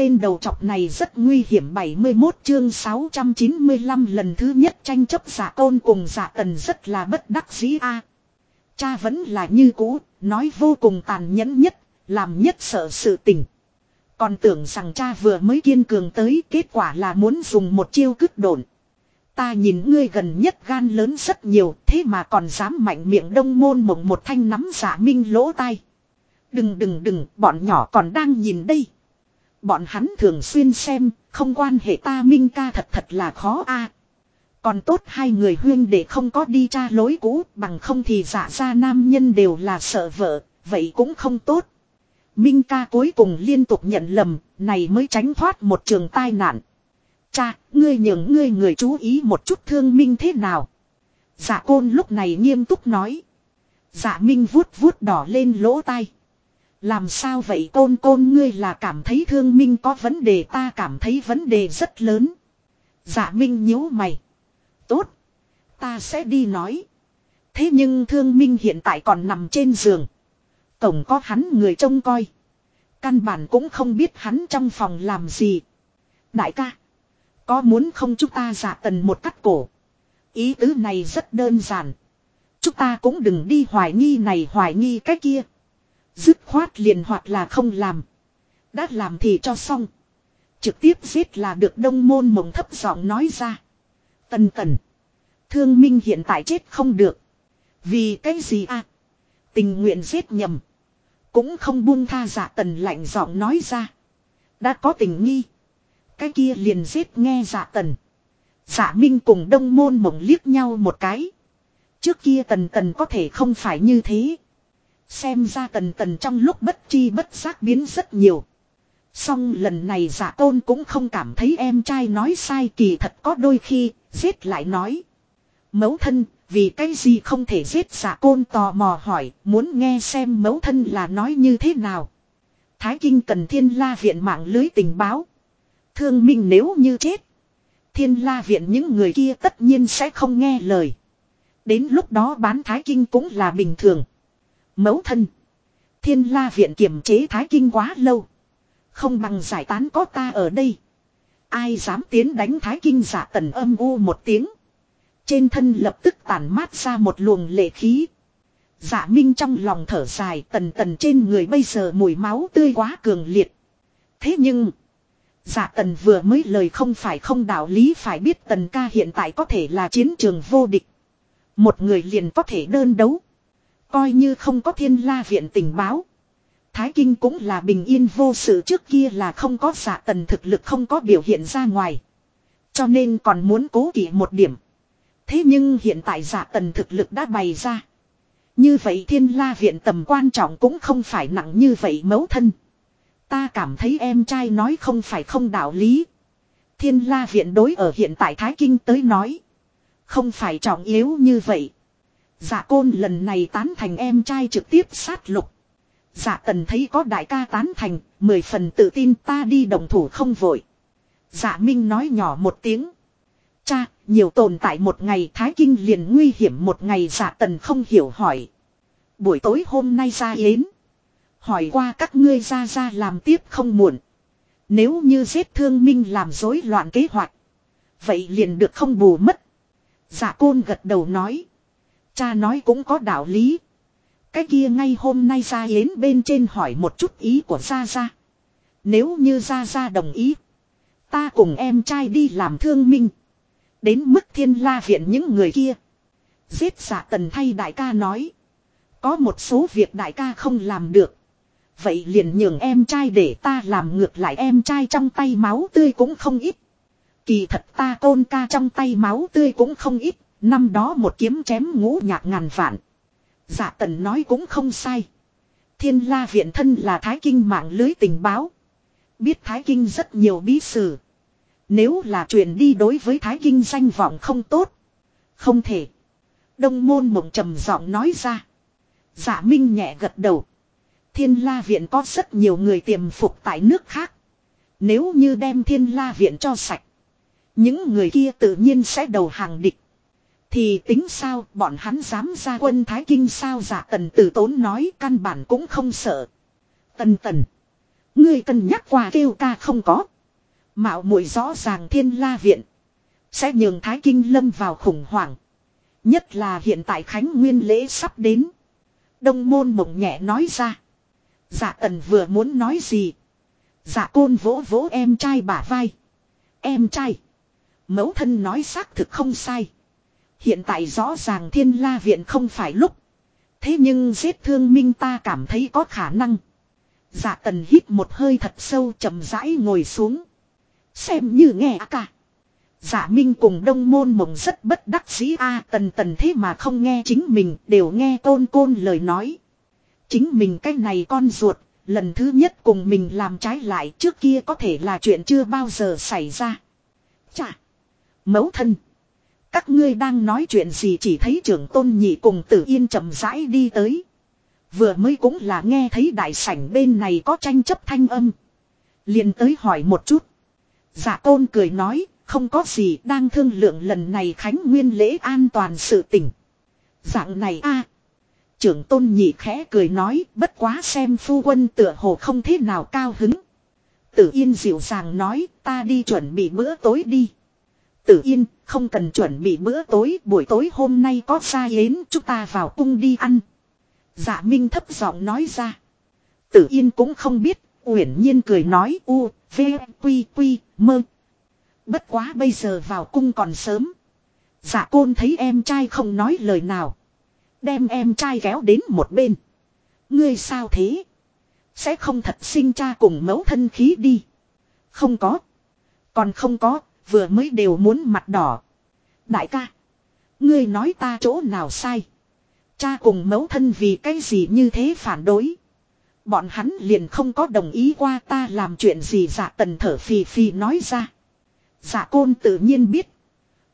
tên đầu trọc này rất nguy hiểm 71 chương 695 lần thứ nhất tranh chấp giả tôn cùng giả tần rất là bất đắc dĩ a à, Cha vẫn là như cũ, nói vô cùng tàn nhẫn nhất, làm nhất sợ sự tình. Còn tưởng rằng cha vừa mới kiên cường tới kết quả là muốn dùng một chiêu cứt đồn. Ta nhìn ngươi gần nhất gan lớn rất nhiều thế mà còn dám mạnh miệng đông môn mộng một thanh nắm giả minh lỗ tai. Đừng đừng đừng, bọn nhỏ còn đang nhìn đây. Bọn hắn thường xuyên xem, không quan hệ ta minh ca thật thật là khó a. Còn tốt hai người huyên để không có đi tra lối cũ, bằng không thì dạ giả ra nam nhân đều là sợ vợ, vậy cũng không tốt. Minh ca cuối cùng liên tục nhận lầm, này mới tránh thoát một trường tai nạn. Cha, ngươi nhường ngươi người chú ý một chút thương minh thế nào. Giả côn lúc này nghiêm túc nói. Giả minh vuốt vuốt đỏ lên lỗ tai. Làm sao vậy côn côn ngươi là cảm thấy thương minh có vấn đề ta cảm thấy vấn đề rất lớn. Dạ minh nhíu mày. Tốt. Ta sẽ đi nói. Thế nhưng thương minh hiện tại còn nằm trên giường. Tổng có hắn người trông coi. Căn bản cũng không biết hắn trong phòng làm gì. Đại ca. Có muốn không chúng ta giả tần một cắt cổ. Ý tứ này rất đơn giản. Chúng ta cũng đừng đi hoài nghi này hoài nghi cái kia. Dứt khoát liền hoặc là không làm. Đã làm thì cho xong. Trực tiếp giết là được đông môn mộng thấp giọng nói ra. Tần tần. Thương minh hiện tại chết không được. Vì cái gì à? Tình nguyện giết nhầm. Cũng không buông tha giả tần lạnh giọng nói ra. Đã có tình nghi. Cái kia liền giết nghe giả tần. Giả minh cùng đông môn mộng liếc nhau một cái. Trước kia tần tần có thể không phải như thế. Xem ra tần tần trong lúc bất chi bất giác biến rất nhiều. Song lần này giả tôn cũng không cảm thấy em trai nói sai kỳ thật có đôi khi, giết lại nói. Mẫu thân, vì cái gì không thể giết giả côn tò mò hỏi, muốn nghe xem mẫu thân là nói như thế nào. Thái Kinh cần thiên la viện mạng lưới tình báo. Thương minh nếu như chết. Thiên la viện những người kia tất nhiên sẽ không nghe lời. Đến lúc đó bán Thái Kinh cũng là bình thường. Mẫu thân. Thiên la viện kiềm chế Thái Kinh quá lâu. Không bằng giải tán có ta ở đây. Ai dám tiến đánh Thái Kinh giả tần âm u một tiếng. Trên thân lập tức tản mát ra một luồng lệ khí. giả Minh trong lòng thở dài tần tần trên người bây giờ mùi máu tươi quá cường liệt. Thế nhưng. giả tần vừa mới lời không phải không đạo lý phải biết tần ca hiện tại có thể là chiến trường vô địch. Một người liền có thể đơn đấu. Coi như không có thiên la viện tình báo. Thái Kinh cũng là bình yên vô sự trước kia là không có giả tần thực lực không có biểu hiện ra ngoài. Cho nên còn muốn cố kỵ một điểm. Thế nhưng hiện tại giả tần thực lực đã bày ra. Như vậy thiên la viện tầm quan trọng cũng không phải nặng như vậy mấu thân. Ta cảm thấy em trai nói không phải không đạo lý. Thiên la viện đối ở hiện tại Thái Kinh tới nói. Không phải trọng yếu như vậy. Giả côn lần này tán thành em trai trực tiếp sát lục. Giả tần thấy có đại ca tán thành, mười phần tự tin ta đi đồng thủ không vội. Giả minh nói nhỏ một tiếng. Cha, nhiều tồn tại một ngày Thái Kinh liền nguy hiểm một ngày giả tần không hiểu hỏi. Buổi tối hôm nay ra yến. Hỏi qua các ngươi ra ra làm tiếp không muộn. Nếu như giết thương minh làm rối loạn kế hoạch. Vậy liền được không bù mất. Giả côn gật đầu nói. Cha nói cũng có đạo lý. Cái kia ngay hôm nay ra yến bên trên hỏi một chút ý của Gia Gia. Nếu như Gia Gia đồng ý. Ta cùng em trai đi làm thương minh. Đến mức thiên la viện những người kia. Giết giả tần thay đại ca nói. Có một số việc đại ca không làm được. Vậy liền nhường em trai để ta làm ngược lại em trai trong tay máu tươi cũng không ít. Kỳ thật ta tôn ca trong tay máu tươi cũng không ít. Năm đó một kiếm chém ngũ nhạc ngàn vạn. Giả tần nói cũng không sai. Thiên la viện thân là thái kinh mạng lưới tình báo. Biết thái kinh rất nhiều bí sử. Nếu là truyền đi đối với Thái Kinh danh vọng không tốt. Không thể. Đông môn mộng trầm giọng nói ra. Giả Minh nhẹ gật đầu. Thiên la viện có rất nhiều người tiềm phục tại nước khác. Nếu như đem thiên la viện cho sạch. Những người kia tự nhiên sẽ đầu hàng địch. Thì tính sao, bọn hắn dám ra quân Thái Kinh sao giả tần tử tốn nói, căn bản cũng không sợ. Tần tần. Ngươi cân nhắc qua kêu ca không có. Mạo muội rõ ràng thiên la viện. Sẽ nhường Thái Kinh lâm vào khủng hoảng. Nhất là hiện tại Khánh Nguyên lễ sắp đến. Đông môn mộng nhẹ nói ra. Dạ tần vừa muốn nói gì. Dạ côn vỗ vỗ em trai bả vai. Em trai. Mẫu thân nói xác thực không sai. Hiện tại rõ ràng thiên la viện không phải lúc. Thế nhưng giết thương minh ta cảm thấy có khả năng. Dạ tần hít một hơi thật sâu chậm rãi ngồi xuống. Xem như nghe cả. Dạ Minh cùng đông môn mộng rất bất đắc dĩ a à, tần tần thế mà không nghe chính mình đều nghe tôn côn lời nói. Chính mình cái này con ruột, lần thứ nhất cùng mình làm trái lại trước kia có thể là chuyện chưa bao giờ xảy ra. Chà! Mẫu thân! Các ngươi đang nói chuyện gì chỉ thấy trưởng tôn nhị cùng tử yên chậm rãi đi tới. Vừa mới cũng là nghe thấy đại sảnh bên này có tranh chấp thanh âm. liền tới hỏi một chút. Dạ tôn cười nói, không có gì đang thương lượng lần này khánh nguyên lễ an toàn sự tỉnh. Dạng này a Trưởng tôn nhị khẽ cười nói, bất quá xem phu quân tựa hồ không thế nào cao hứng. Tử Yên dịu dàng nói, ta đi chuẩn bị bữa tối đi. Tử Yên, không cần chuẩn bị bữa tối, buổi tối hôm nay có xa yến, chúng ta vào cung đi ăn. Dạ Minh thấp giọng nói ra. Tử Yên cũng không biết, uyển nhiên cười nói u, v, quy, quy, mơ. Bất quá bây giờ vào cung còn sớm. Dạ côn thấy em trai không nói lời nào. Đem em trai kéo đến một bên. Ngươi sao thế? Sẽ không thật sinh cha cùng mẫu thân khí đi. Không có. Còn không có, vừa mới đều muốn mặt đỏ. Đại ca. Ngươi nói ta chỗ nào sai. Cha cùng mẫu thân vì cái gì như thế phản đối. Bọn hắn liền không có đồng ý qua ta làm chuyện gì dạ tần thở phì phì nói ra. Dạ côn tự nhiên biết.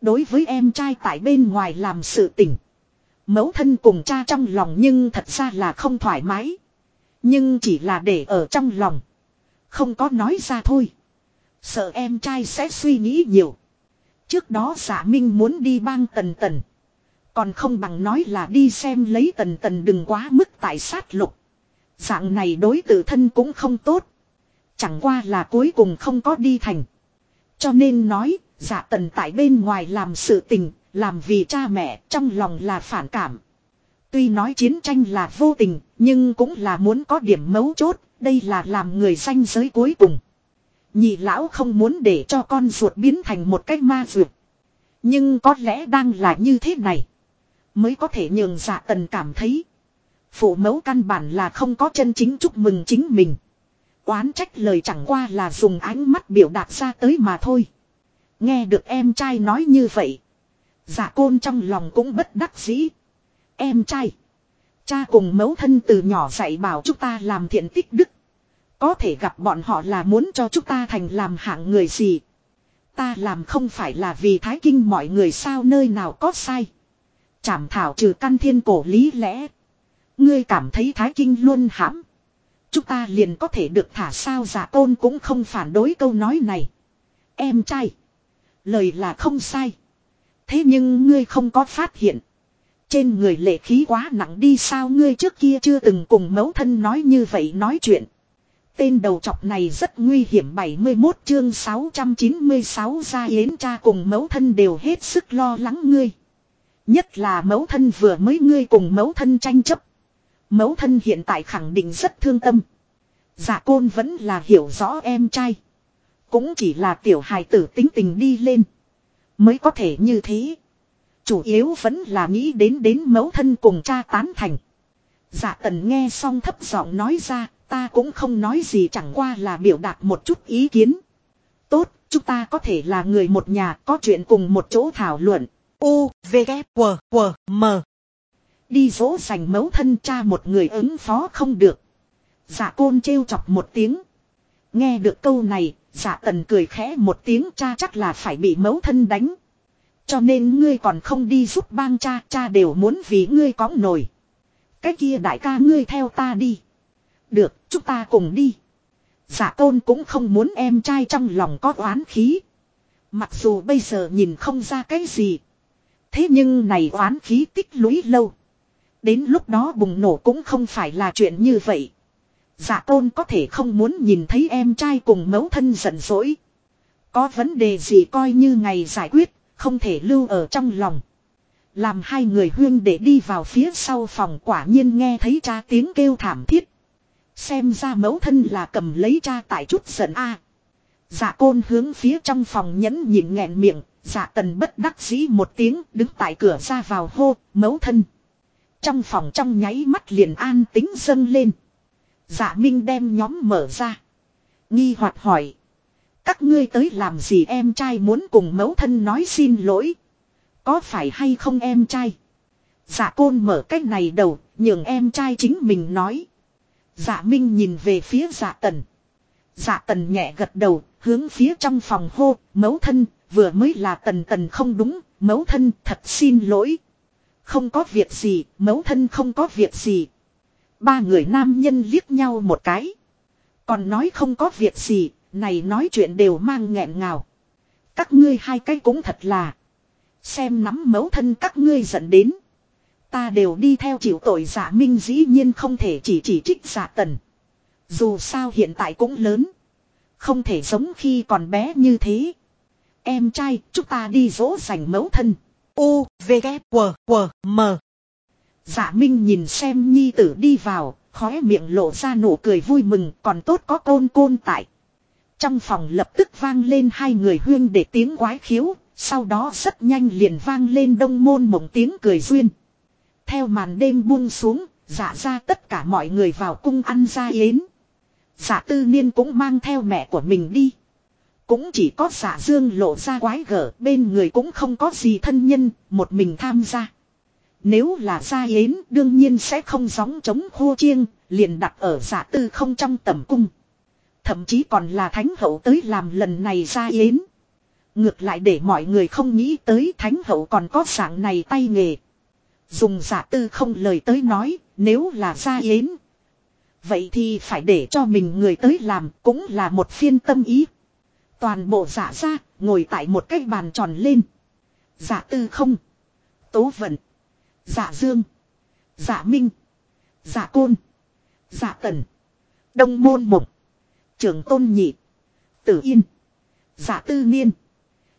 Đối với em trai tại bên ngoài làm sự tỉnh. Mẫu thân cùng cha trong lòng nhưng thật ra là không thoải mái. Nhưng chỉ là để ở trong lòng. Không có nói ra thôi. Sợ em trai sẽ suy nghĩ nhiều. Trước đó giả minh muốn đi bang tần tần. Còn không bằng nói là đi xem lấy tần tần đừng quá mức tại sát lục. Dạng này đối tự thân cũng không tốt. Chẳng qua là cuối cùng không có đi thành. Cho nên nói, giả tần tại bên ngoài làm sự tình, làm vì cha mẹ trong lòng là phản cảm. Tuy nói chiến tranh là vô tình, nhưng cũng là muốn có điểm mấu chốt, đây là làm người danh giới cuối cùng. Nhị lão không muốn để cho con ruột biến thành một cái ma ruột. Nhưng có lẽ đang là như thế này. Mới có thể nhường dạ tần cảm thấy. Phụ mẫu căn bản là không có chân chính chúc mừng chính mình. Oán trách lời chẳng qua là dùng ánh mắt biểu đạt ra tới mà thôi. Nghe được em trai nói như vậy. Dạ côn trong lòng cũng bất đắc dĩ. Em trai. Cha cùng mẫu thân từ nhỏ dạy bảo chúng ta làm thiện tích đức. Có thể gặp bọn họ là muốn cho chúng ta thành làm hạng người gì. Ta làm không phải là vì thái kinh mọi người sao nơi nào có sai. Chảm thảo trừ căn thiên cổ lý lẽ. Ngươi cảm thấy thái kinh luôn hãm. Chúng ta liền có thể được thả sao giả tôn cũng không phản đối câu nói này. Em trai. Lời là không sai. Thế nhưng ngươi không có phát hiện. Trên người lệ khí quá nặng đi sao ngươi trước kia chưa từng cùng mẫu thân nói như vậy nói chuyện. Tên đầu chọc này rất nguy hiểm 71 chương 696 gia yến cha cùng mẫu thân đều hết sức lo lắng ngươi. Nhất là mẫu thân vừa mới ngươi cùng mẫu thân tranh chấp. Mẫu thân hiện tại khẳng định rất thương tâm. Dạ côn vẫn là hiểu rõ em trai. Cũng chỉ là tiểu hài tử tính tình đi lên. Mới có thể như thế. Chủ yếu vẫn là nghĩ đến đến mẫu thân cùng cha tán thành. Dạ tần nghe xong thấp giọng nói ra, ta cũng không nói gì chẳng qua là biểu đạt một chút ý kiến. Tốt, chúng ta có thể là người một nhà có chuyện cùng một chỗ thảo luận. U, V, K, W, W, M. Đi dỗ dành mấu thân cha một người ứng phó không được. giả côn trêu chọc một tiếng. Nghe được câu này, giả tần cười khẽ một tiếng cha chắc là phải bị mấu thân đánh. Cho nên ngươi còn không đi giúp bang cha, cha đều muốn vì ngươi có nổi. Cái kia đại ca ngươi theo ta đi. Được, chúng ta cùng đi. Giả tôn cũng không muốn em trai trong lòng có oán khí. Mặc dù bây giờ nhìn không ra cái gì. Thế nhưng này oán khí tích lũy lâu. Đến lúc đó bùng nổ cũng không phải là chuyện như vậy. Dạ tôn có thể không muốn nhìn thấy em trai cùng mẫu thân giận dỗi. Có vấn đề gì coi như ngày giải quyết, không thể lưu ở trong lòng. Làm hai người huyên để đi vào phía sau phòng quả nhiên nghe thấy cha tiếng kêu thảm thiết. Xem ra mẫu thân là cầm lấy cha tại chút giận a. Dạ côn hướng phía trong phòng nhẫn nhịn nghẹn miệng, dạ tần bất đắc dĩ một tiếng đứng tại cửa ra vào hô, mẫu thân. Trong phòng trong nháy mắt liền an tính dâng lên. Dạ Minh đem nhóm mở ra. Nghi hoặc hỏi. Các ngươi tới làm gì em trai muốn cùng mẫu thân nói xin lỗi. Có phải hay không em trai? Dạ côn mở cách này đầu, nhường em trai chính mình nói. Dạ Minh nhìn về phía dạ tần. Dạ tần nhẹ gật đầu, hướng phía trong phòng hô, mẫu thân, vừa mới là tần tần không đúng, mẫu thân thật xin lỗi. Không có việc gì, mẫu thân không có việc gì. Ba người nam nhân liếc nhau một cái. Còn nói không có việc gì, này nói chuyện đều mang nghẹn ngào. Các ngươi hai cái cũng thật là. Xem nắm mẫu thân các ngươi dẫn đến. Ta đều đi theo chịu tội giả minh dĩ nhiên không thể chỉ chỉ trích giả tần. Dù sao hiện tại cũng lớn. Không thể giống khi còn bé như thế. Em trai, chúng ta đi dỗ dành mẫu thân. U, V, K, W, W, M. Giả Minh nhìn xem nhi tử đi vào, khóe miệng lộ ra nụ cười vui mừng, còn tốt có côn côn tại. Trong phòng lập tức vang lên hai người huyên để tiếng quái khiếu, sau đó rất nhanh liền vang lên đông môn mộng tiếng cười duyên. Theo màn đêm buông xuống, dạ ra tất cả mọi người vào cung ăn ra yến. Dạ tư niên cũng mang theo mẹ của mình đi. Cũng chỉ có dạ dương lộ ra quái gở, bên người cũng không có gì thân nhân, một mình tham gia. Nếu là gia yến đương nhiên sẽ không gióng chống khô chiêng, liền đặt ở giả tư không trong tầm cung. Thậm chí còn là thánh hậu tới làm lần này gia yến. Ngược lại để mọi người không nghĩ tới thánh hậu còn có dạng này tay nghề. Dùng giả tư không lời tới nói, nếu là gia yến. Vậy thì phải để cho mình người tới làm cũng là một phiên tâm ý. Toàn bộ giả ra, ngồi tại một cái bàn tròn lên. Giả tư không. Tố vận. Giả dương. Giả minh. Giả côn. Giả tần. Đông môn mộng. Trường tôn nhị. Tử yên. Giả tư niên.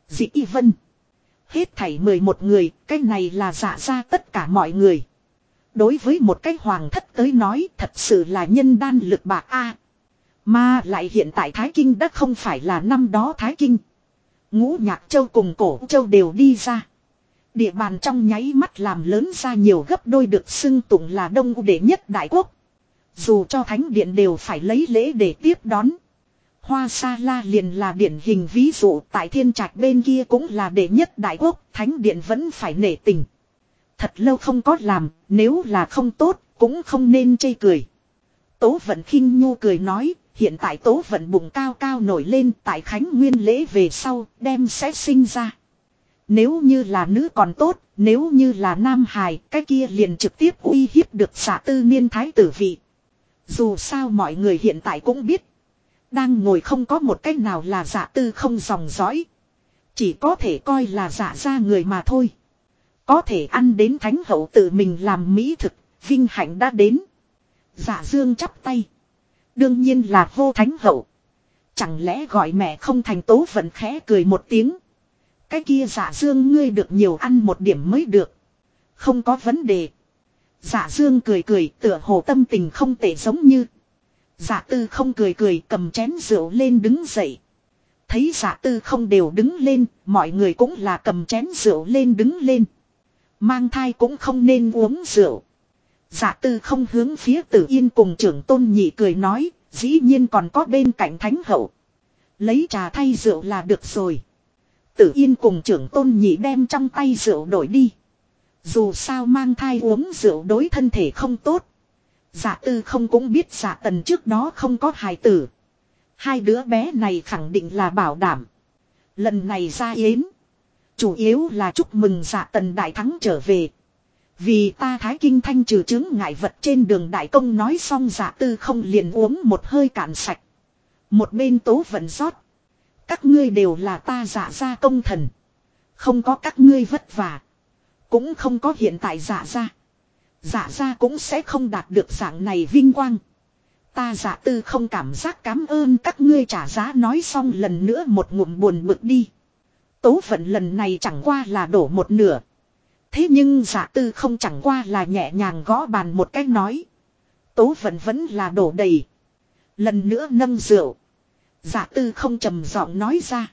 Dị y vân. Hết thảy 11 người, cái này là giả ra tất cả mọi người. Đối với một cái hoàng thất tới nói thật sự là nhân đan lực bạc A. Mà lại hiện tại Thái Kinh đã không phải là năm đó Thái Kinh. Ngũ Nhạc Châu cùng Cổ Châu đều đi ra. Địa bàn trong nháy mắt làm lớn ra nhiều gấp đôi được xưng tụng là đông đệ nhất đại quốc. Dù cho thánh điện đều phải lấy lễ để tiếp đón. Hoa Sa La liền là điển hình ví dụ tại thiên trạch bên kia cũng là đệ nhất đại quốc, thánh điện vẫn phải nể tình. Thật lâu không có làm, nếu là không tốt, cũng không nên chê cười. Tố vận khinh nhu cười nói, hiện tại tố vận bụng cao cao nổi lên tại khánh nguyên lễ về sau, đem sẽ sinh ra. Nếu như là nữ còn tốt, nếu như là nam hài, cái kia liền trực tiếp uy hiếp được xả tư niên thái tử vị. Dù sao mọi người hiện tại cũng biết. Đang ngồi không có một cách nào là giả tư không dòng dõi. Chỉ có thể coi là giả ra người mà thôi. Có thể ăn đến thánh hậu tự mình làm mỹ thực, vinh hạnh đã đến. Giả dương chắp tay. Đương nhiên là hô thánh hậu. Chẳng lẽ gọi mẹ không thành tố vẫn khẽ cười một tiếng. Cái kia giả dương ngươi được nhiều ăn một điểm mới được. Không có vấn đề. Giả dương cười cười tựa hồ tâm tình không tệ giống như. Giả tư không cười cười cầm chén rượu lên đứng dậy. Thấy giả tư không đều đứng lên, mọi người cũng là cầm chén rượu lên đứng lên. Mang thai cũng không nên uống rượu. Giả tư không hướng phía tử yên cùng trưởng tôn nhị cười nói, dĩ nhiên còn có bên cạnh thánh hậu. Lấy trà thay rượu là được rồi. Tử yên cùng trưởng tôn nhị đem trong tay rượu đổi đi. Dù sao mang thai uống rượu đối thân thể không tốt. Giả tư không cũng biết giả tần trước đó không có hài tử. Hai đứa bé này khẳng định là bảo đảm. Lần này ra yến. Chủ yếu là chúc mừng giả tần đại thắng trở về. Vì ta thái kinh thanh trừ chứng ngại vật trên đường đại công nói xong giả tư không liền uống một hơi cạn sạch. Một bên tố vận rót. Các ngươi đều là ta giả ra công thần. Không có các ngươi vất vả. Cũng không có hiện tại giả ra. Giả ra cũng sẽ không đạt được dạng này vinh quang. Ta giả tư không cảm giác cảm ơn các ngươi trả giá nói xong lần nữa một ngụm buồn bực đi. Tố vận lần này chẳng qua là đổ một nửa. Thế nhưng giả tư không chẳng qua là nhẹ nhàng gõ bàn một cách nói. Tố vận vẫn là đổ đầy. Lần nữa nâng rượu. Giả tư không trầm giọng nói ra.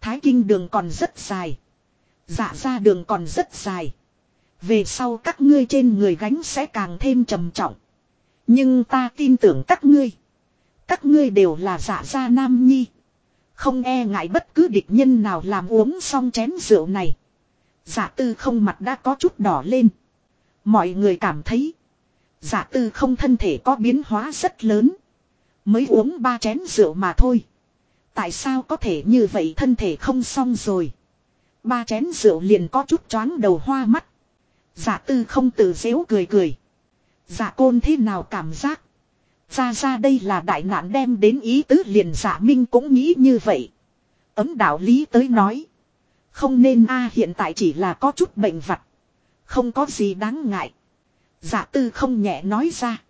Thái kinh đường còn rất dài. Giả ra đường còn rất dài. Về sau các ngươi trên người gánh sẽ càng thêm trầm trọng. Nhưng ta tin tưởng các ngươi. Các ngươi đều là giả gia nam nhi. Không e ngại bất cứ địch nhân nào làm uống xong chén rượu này. Giả tư không mặt đã có chút đỏ lên. Mọi người cảm thấy. Giả tư không thân thể có biến hóa rất lớn. Mới uống ba chén rượu mà thôi. Tại sao có thể như vậy thân thể không xong rồi. Ba chén rượu liền có chút choáng đầu hoa mắt. Giả tư không tự dễu cười cười. Giả côn thế nào cảm giác. Ra ra đây là đại nạn đem đến ý tứ liền giả minh cũng nghĩ như vậy. Ấm đạo lý tới nói. Không nên a à, hiện tại chỉ là có chút bệnh vặt. Không có gì đáng ngại. Giả tư không nhẹ nói ra.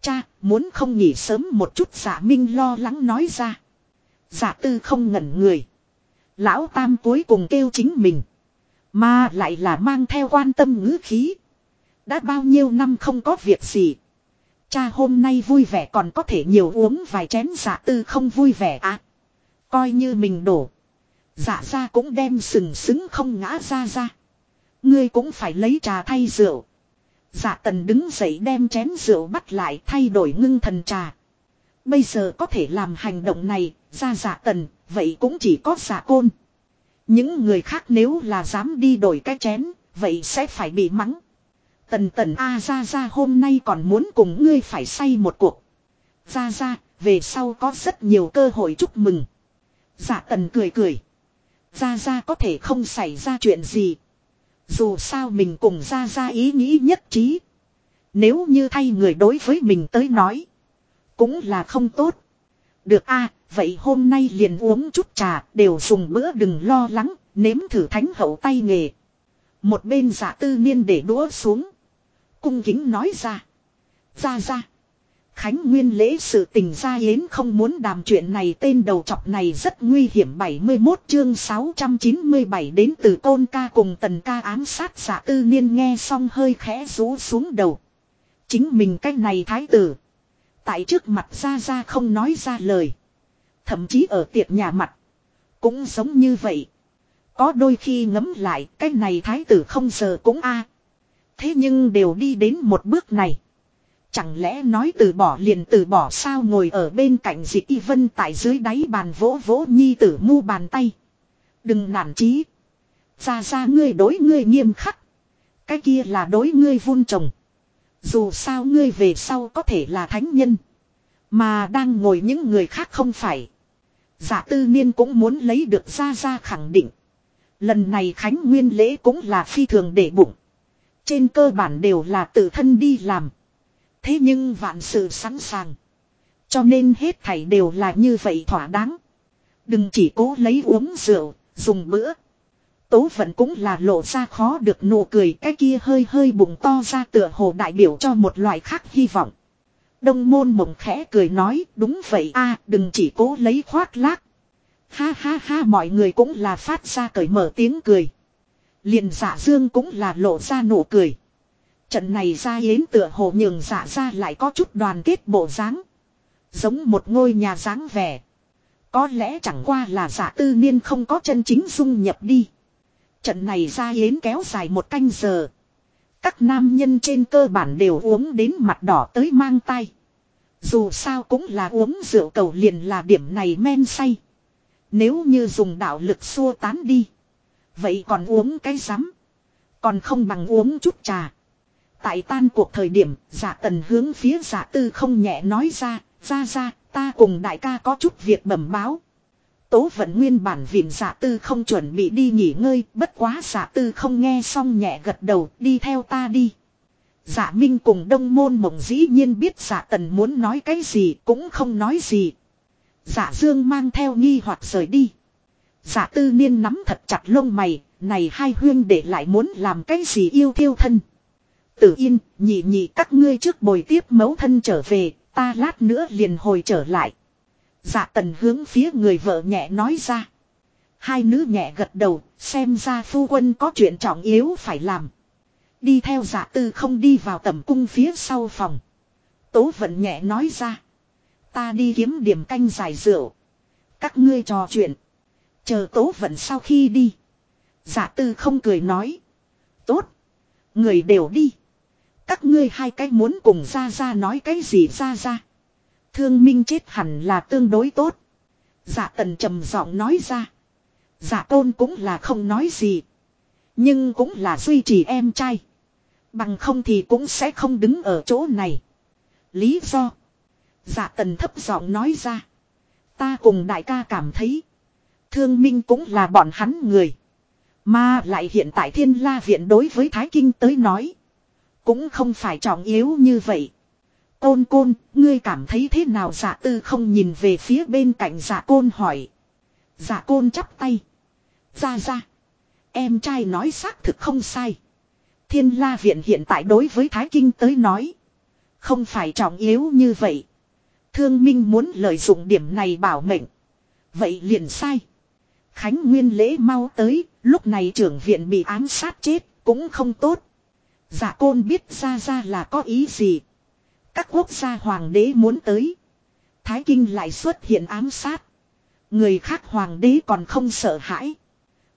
Cha, muốn không nghỉ sớm một chút giả minh lo lắng nói ra. Giả tư không ngẩn người. Lão tam cuối cùng kêu chính mình. Mà lại là mang theo quan tâm ngữ khí. Đã bao nhiêu năm không có việc gì. Cha hôm nay vui vẻ còn có thể nhiều uống vài chén giả tư không vui vẻ à. Coi như mình đổ. Giả ra cũng đem sừng sững không ngã ra ra. Ngươi cũng phải lấy trà thay rượu. Giả tần đứng dậy đem chén rượu bắt lại thay đổi ngưng thần trà. Bây giờ có thể làm hành động này, ra giả tần, vậy cũng chỉ có giả côn. Những người khác nếu là dám đi đổi cái chén, vậy sẽ phải bị mắng. Tần tần A ra ra hôm nay còn muốn cùng ngươi phải say một cuộc. Ra ra, về sau có rất nhiều cơ hội chúc mừng. dạ tần cười cười. Ra ra có thể không xảy ra chuyện gì. Dù sao mình cùng ra ra ý nghĩ nhất trí. Nếu như thay người đối với mình tới nói. Cũng là không tốt. Được a, vậy hôm nay liền uống chút trà, đều dùng bữa đừng lo lắng. Nếm thử thánh hậu tay nghề. Một bên giả tư niên để đũa xuống. Cung kính nói ra. Ra ra. Khánh Nguyên lễ sự tình gia yến không muốn đàm chuyện này, tên đầu chọc này rất nguy hiểm 71 chương 697 đến từ tôn ca cùng tần ca ám sát giả tư niên nghe xong hơi khẽ rú xuống đầu. Chính mình cách này thái tử. Tại trước mặt ra ra không nói ra lời. Thậm chí ở tiệc nhà mặt. Cũng giống như vậy. Có đôi khi ngấm lại, cái này thái tử không giờ cũng a Thế nhưng đều đi đến một bước này. Chẳng lẽ nói từ bỏ liền từ bỏ sao ngồi ở bên cạnh dị y vân tại dưới đáy bàn vỗ vỗ nhi tử mu bàn tay. Đừng nản chí. Ra ra ngươi đối ngươi nghiêm khắc. Cái kia là đối ngươi vun trồng. Dù sao ngươi về sau có thể là thánh nhân. Mà đang ngồi những người khác không phải. Giả tư niên cũng muốn lấy được ra ra khẳng định. Lần này Khánh Nguyên lễ cũng là phi thường để bụng. Trên cơ bản đều là tự thân đi làm. Thế nhưng vạn sự sẵn sàng. Cho nên hết thảy đều là như vậy thỏa đáng. Đừng chỉ cố lấy uống rượu, dùng bữa. Tố vận cũng là lộ ra khó được nụ cười, cái kia hơi hơi bụng to ra tựa hồ đại biểu cho một loại khác hy vọng. Đông môn mộng khẽ cười nói, đúng vậy a, đừng chỉ cố lấy khoác lác. Ha ha ha, mọi người cũng là phát ra cởi mở tiếng cười. Liền giả dương cũng là lộ ra nụ cười. Trận này ra yến tựa hồ nhường giả ra lại có chút đoàn kết bộ dáng Giống một ngôi nhà dáng vẻ. Có lẽ chẳng qua là giả tư niên không có chân chính dung nhập đi. Trận này ra yến kéo dài một canh giờ. Các nam nhân trên cơ bản đều uống đến mặt đỏ tới mang tay. Dù sao cũng là uống rượu cầu liền là điểm này men say. Nếu như dùng đạo lực xua tán đi. Vậy còn uống cái rắm Còn không bằng uống chút trà. Tại tan cuộc thời điểm, giả tần hướng phía giả tư không nhẹ nói ra, ra ra, ta cùng đại ca có chút việc bẩm báo. Tố vận nguyên bản viện giả tư không chuẩn bị đi nghỉ ngơi, bất quá giả tư không nghe xong nhẹ gật đầu, đi theo ta đi. Giả Minh cùng đông môn mộng dĩ nhiên biết giả tần muốn nói cái gì cũng không nói gì. Giả Dương mang theo nghi hoặc rời đi. Giả tư niên nắm thật chặt lông mày, này hai huyên để lại muốn làm cái gì yêu thiêu thân. Tử yên, nhị nhị các ngươi trước bồi tiếp mẫu thân trở về, Ta lát nữa liền hồi trở lại. Dạ tần hướng phía người vợ nhẹ nói ra. Hai nữ nhẹ gật đầu, xem ra phu quân có chuyện trọng yếu phải làm. Đi theo dạ tư không đi vào tầm cung phía sau phòng. Tố vận nhẹ nói ra. Ta đi kiếm điểm canh giải rượu. Các ngươi trò chuyện. Chờ tố vận sau khi đi. Dạ tư không cười nói. Tốt. Người đều đi. Các ngươi hai cái muốn cùng ra ra nói cái gì ra ra. Thương minh chết hẳn là tương đối tốt. Dạ tần trầm giọng nói ra. Dạ tôn cũng là không nói gì. Nhưng cũng là duy trì em trai. Bằng không thì cũng sẽ không đứng ở chỗ này. Lý do. Dạ tần thấp giọng nói ra. Ta cùng đại ca cảm thấy. Thương minh cũng là bọn hắn người. Mà lại hiện tại thiên la viện đối với Thái Kinh tới nói. Cũng không phải trọng yếu như vậy. Côn côn, ngươi cảm thấy thế nào giả tư không nhìn về phía bên cạnh giả côn hỏi. Giả côn chắp tay. Ra ra. Em trai nói xác thực không sai. Thiên la viện hiện tại đối với Thái Kinh tới nói. Không phải trọng yếu như vậy. Thương Minh muốn lợi dụng điểm này bảo mệnh. Vậy liền sai. Khánh Nguyên lễ mau tới, lúc này trưởng viện bị ám sát chết, cũng không tốt. Giả côn biết ra ra là có ý gì. Các quốc gia hoàng đế muốn tới. Thái Kinh lại xuất hiện ám sát. Người khác hoàng đế còn không sợ hãi.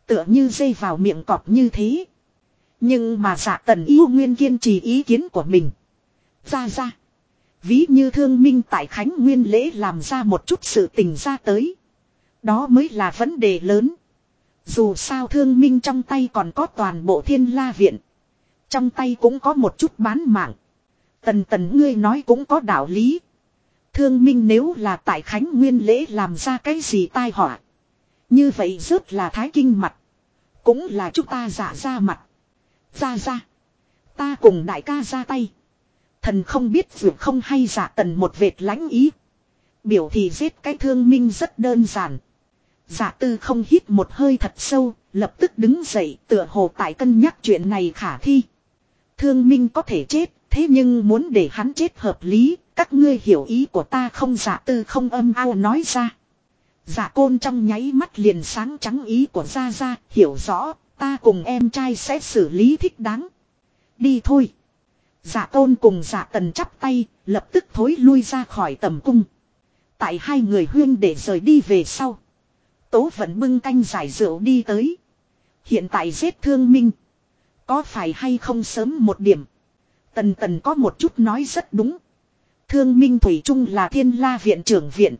Tựa như dây vào miệng cọp như thế. Nhưng mà giả tần yêu nguyên kiên trì ý kiến của mình. Ra ra. Ví như thương minh tại Khánh Nguyên lễ làm ra một chút sự tình ra tới. Đó mới là vấn đề lớn. Dù sao thương minh trong tay còn có toàn bộ thiên la viện. Trong tay cũng có một chút bán mạng. Tần tần ngươi nói cũng có đạo lý. Thương minh nếu là tại Khánh Nguyên lễ làm ra cái gì tai họa. Như vậy rất là thái kinh mặt. Cũng là chúng ta giả ra mặt. Ra ra. Ta cùng đại ca ra tay. Thần không biết dù không hay giả tần một vệt lãnh ý. Biểu thì giết cái thương minh rất đơn giản. Giả tư không hít một hơi thật sâu, lập tức đứng dậy tựa hồ tại cân nhắc chuyện này khả thi. Thương minh có thể chết, thế nhưng muốn để hắn chết hợp lý, các ngươi hiểu ý của ta không giả tư không âm ao nói ra. Giả côn trong nháy mắt liền sáng trắng ý của Gia Gia, hiểu rõ, ta cùng em trai sẽ xử lý thích đáng. Đi thôi. Dạ giả tôn cùng giả tần chắp tay, lập tức thối lui ra khỏi tầm cung. Tại hai người huyên để rời đi về sau. Tố vẫn bưng canh giải rượu đi tới. Hiện tại giết thương minh. Có phải hay không sớm một điểm. Tần tần có một chút nói rất đúng. Thương minh Thủy Trung là thiên la viện trưởng viện.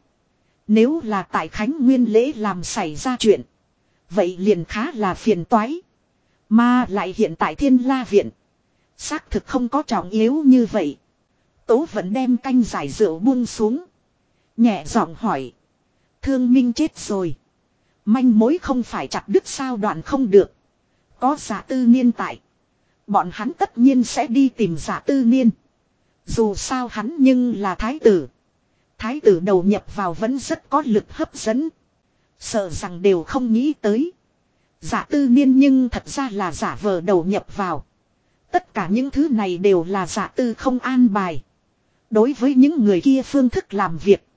Nếu là tại Khánh Nguyên lễ làm xảy ra chuyện. Vậy liền khá là phiền toái. Mà lại hiện tại thiên la viện. Xác thực không có trọng yếu như vậy. Tố vẫn đem canh giải rượu buông xuống. Nhẹ giọng hỏi. Thương Minh chết rồi. Manh mối không phải chặt đứt sao đoạn không được. Có giả tư niên tại. Bọn hắn tất nhiên sẽ đi tìm giả tư niên. Dù sao hắn nhưng là thái tử. Thái tử đầu nhập vào vẫn rất có lực hấp dẫn. Sợ rằng đều không nghĩ tới. Giả tư niên nhưng thật ra là giả vờ đầu nhập vào. Tất cả những thứ này đều là giả tư không an bài. Đối với những người kia phương thức làm việc.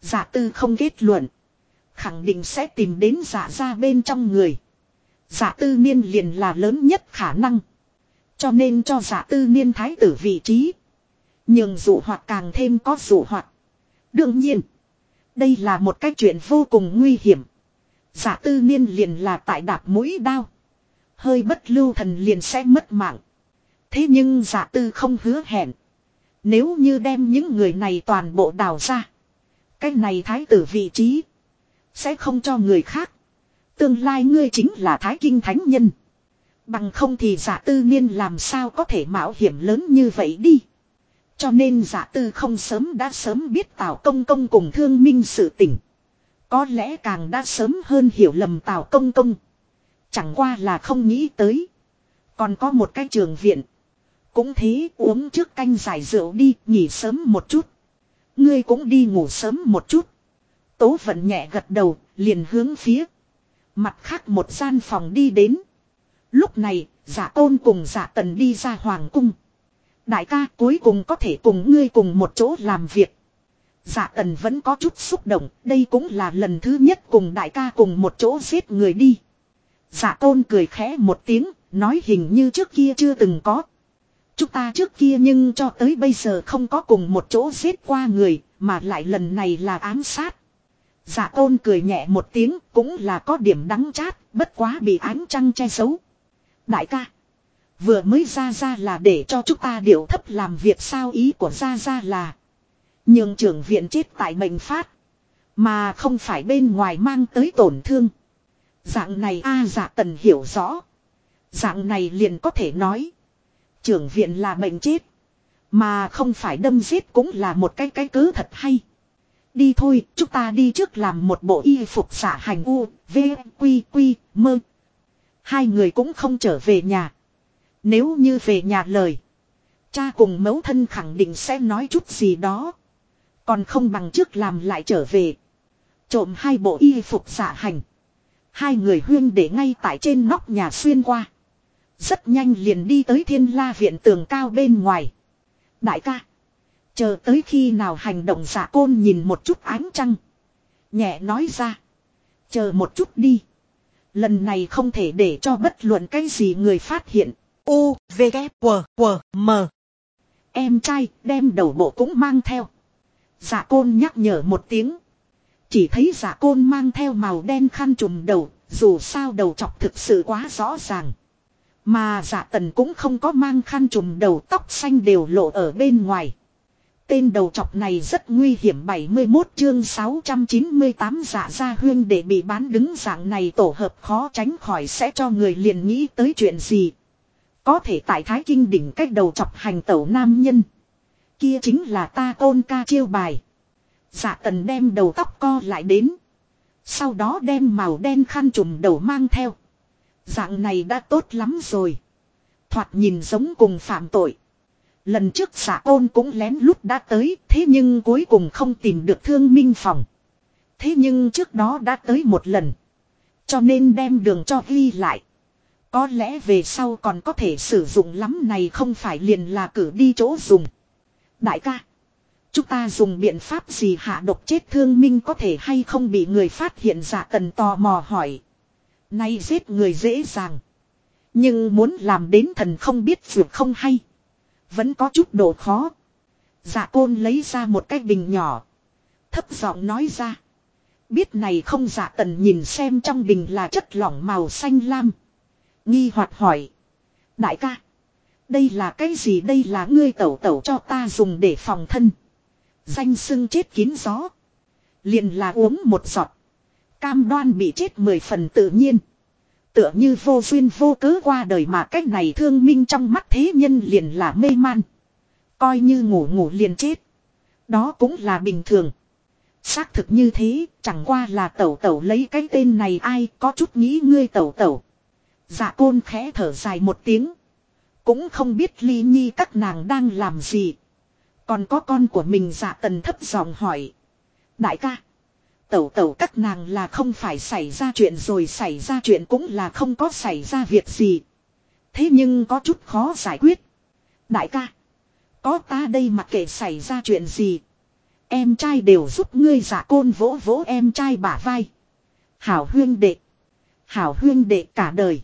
Giả tư không kết luận. Khẳng định sẽ tìm đến giả ra bên trong người. Giả tư niên liền là lớn nhất khả năng. Cho nên cho giả tư niên thái tử vị trí. Nhưng dụ hoạt càng thêm có dụ hoạt. Đương nhiên. Đây là một cái chuyện vô cùng nguy hiểm. Giả tư niên liền là tại đạp mũi đao. Hơi bất lưu thần liền sẽ mất mạng. Thế nhưng giả tư không hứa hẹn. Nếu như đem những người này toàn bộ đào ra. Cái này thái tử vị trí. Sẽ không cho người khác. Tương lai ngươi chính là thái kinh thánh nhân. Bằng không thì giả tư niên làm sao có thể mạo hiểm lớn như vậy đi. Cho nên giả tư không sớm đã sớm biết Tào Công Công cùng thương minh sự tỉnh, Có lẽ càng đã sớm hơn hiểu lầm Tào Công Công. Chẳng qua là không nghĩ tới. Còn có một cái trường viện. Cũng thế uống trước canh giải rượu đi nghỉ sớm một chút. Ngươi cũng đi ngủ sớm một chút. Tố vận nhẹ gật đầu liền hướng phía. Mặt khác một gian phòng đi đến. Lúc này giả tôn cùng giả tần đi ra hoàng cung. Đại ca cuối cùng có thể cùng ngươi cùng một chỗ làm việc. giả tần vẫn có chút xúc động, đây cũng là lần thứ nhất cùng đại ca cùng một chỗ giết người đi. giả tôn cười khẽ một tiếng, nói hình như trước kia chưa từng có. Chúng ta trước kia nhưng cho tới bây giờ không có cùng một chỗ giết qua người, mà lại lần này là ám sát. giả tôn cười nhẹ một tiếng, cũng là có điểm đắng chát, bất quá bị ánh trăng che giấu. Đại ca, vừa mới ra ra là để cho chúng ta điệu thấp làm việc sao ý của ra ra là. Nhưng trưởng viện chết tại bệnh phát. Mà không phải bên ngoài mang tới tổn thương. Dạng này a à, dạ tần hiểu rõ. Dạng này liền có thể nói. Trưởng viện là bệnh chết. Mà không phải đâm giết cũng là một cái cái cớ thật hay. Đi thôi, chúng ta đi trước làm một bộ y phục xả hành u, v, quy, quy, mơ. Hai người cũng không trở về nhà. Nếu như về nhà lời. Cha cùng mẫu thân khẳng định sẽ nói chút gì đó. Còn không bằng trước làm lại trở về. Trộm hai bộ y phục xả hành. Hai người huyên để ngay tại trên nóc nhà xuyên qua. Rất nhanh liền đi tới thiên la viện tường cao bên ngoài. Đại ca. Chờ tới khi nào hành động giả côn nhìn một chút ánh trăng. Nhẹ nói ra. Chờ một chút đi. Lần này không thể để cho bất luận cái gì người phát hiện. U, V, K, W, W, M. Em trai đem đầu bộ cũng mang theo. Giả côn nhắc nhở một tiếng. Chỉ thấy giả côn mang theo màu đen khăn trùm đầu. Dù sao đầu chọc thực sự quá rõ ràng. Mà giả tần cũng không có mang khăn trùm đầu tóc xanh đều lộ ở bên ngoài. Tên đầu chọc này rất nguy hiểm 71 chương 698 giả gia huyên để bị bán đứng dạng này tổ hợp khó tránh khỏi sẽ cho người liền nghĩ tới chuyện gì. Có thể tại Thái Kinh đỉnh cách đầu chọc hành tẩu nam nhân. Kia chính là ta tôn ca chiêu bài. Giả tần đem đầu tóc co lại đến. Sau đó đem màu đen khăn trùm đầu mang theo. Dạng này đã tốt lắm rồi. Thoạt nhìn giống cùng phạm tội. Lần trước giả ôn cũng lén lút đã tới, thế nhưng cuối cùng không tìm được thương minh phòng. Thế nhưng trước đó đã tới một lần. Cho nên đem đường cho ghi lại. Có lẽ về sau còn có thể sử dụng lắm này không phải liền là cử đi chỗ dùng. Đại ca. Chúng ta dùng biện pháp gì hạ độc chết thương minh có thể hay không bị người phát hiện giả tần tò mò hỏi. Nay giết người dễ dàng. Nhưng muốn làm đến thần không biết việc không hay. Vẫn có chút độ khó. Dạ côn lấy ra một cái bình nhỏ. Thấp giọng nói ra. Biết này không dạ tần nhìn xem trong bình là chất lỏng màu xanh lam. Nghi hoặc hỏi. Đại ca. Đây là cái gì đây là ngươi tẩu tẩu cho ta dùng để phòng thân. Danh sưng chết kín gió. Liền là uống một giọt. Cam đoan bị chết mười phần tự nhiên. Tựa như vô duyên vô cớ qua đời mà cách này thương minh trong mắt thế nhân liền là mê man. Coi như ngủ ngủ liền chết. Đó cũng là bình thường. Xác thực như thế, chẳng qua là tẩu tẩu lấy cái tên này ai có chút nghĩ ngươi tẩu tẩu. Dạ côn khẽ thở dài một tiếng. Cũng không biết ly nhi các nàng đang làm gì. Còn có con của mình dạ tần thấp giọng hỏi. Đại ca tẩu tẩu các nàng là không phải xảy ra chuyện rồi xảy ra chuyện cũng là không có xảy ra việc gì. Thế nhưng có chút khó giải quyết. Đại ca. Có ta đây mặc kệ xảy ra chuyện gì. Em trai đều giúp ngươi giả côn vỗ vỗ em trai bả vai. Hảo huyên đệ. Hảo huyên đệ cả đời.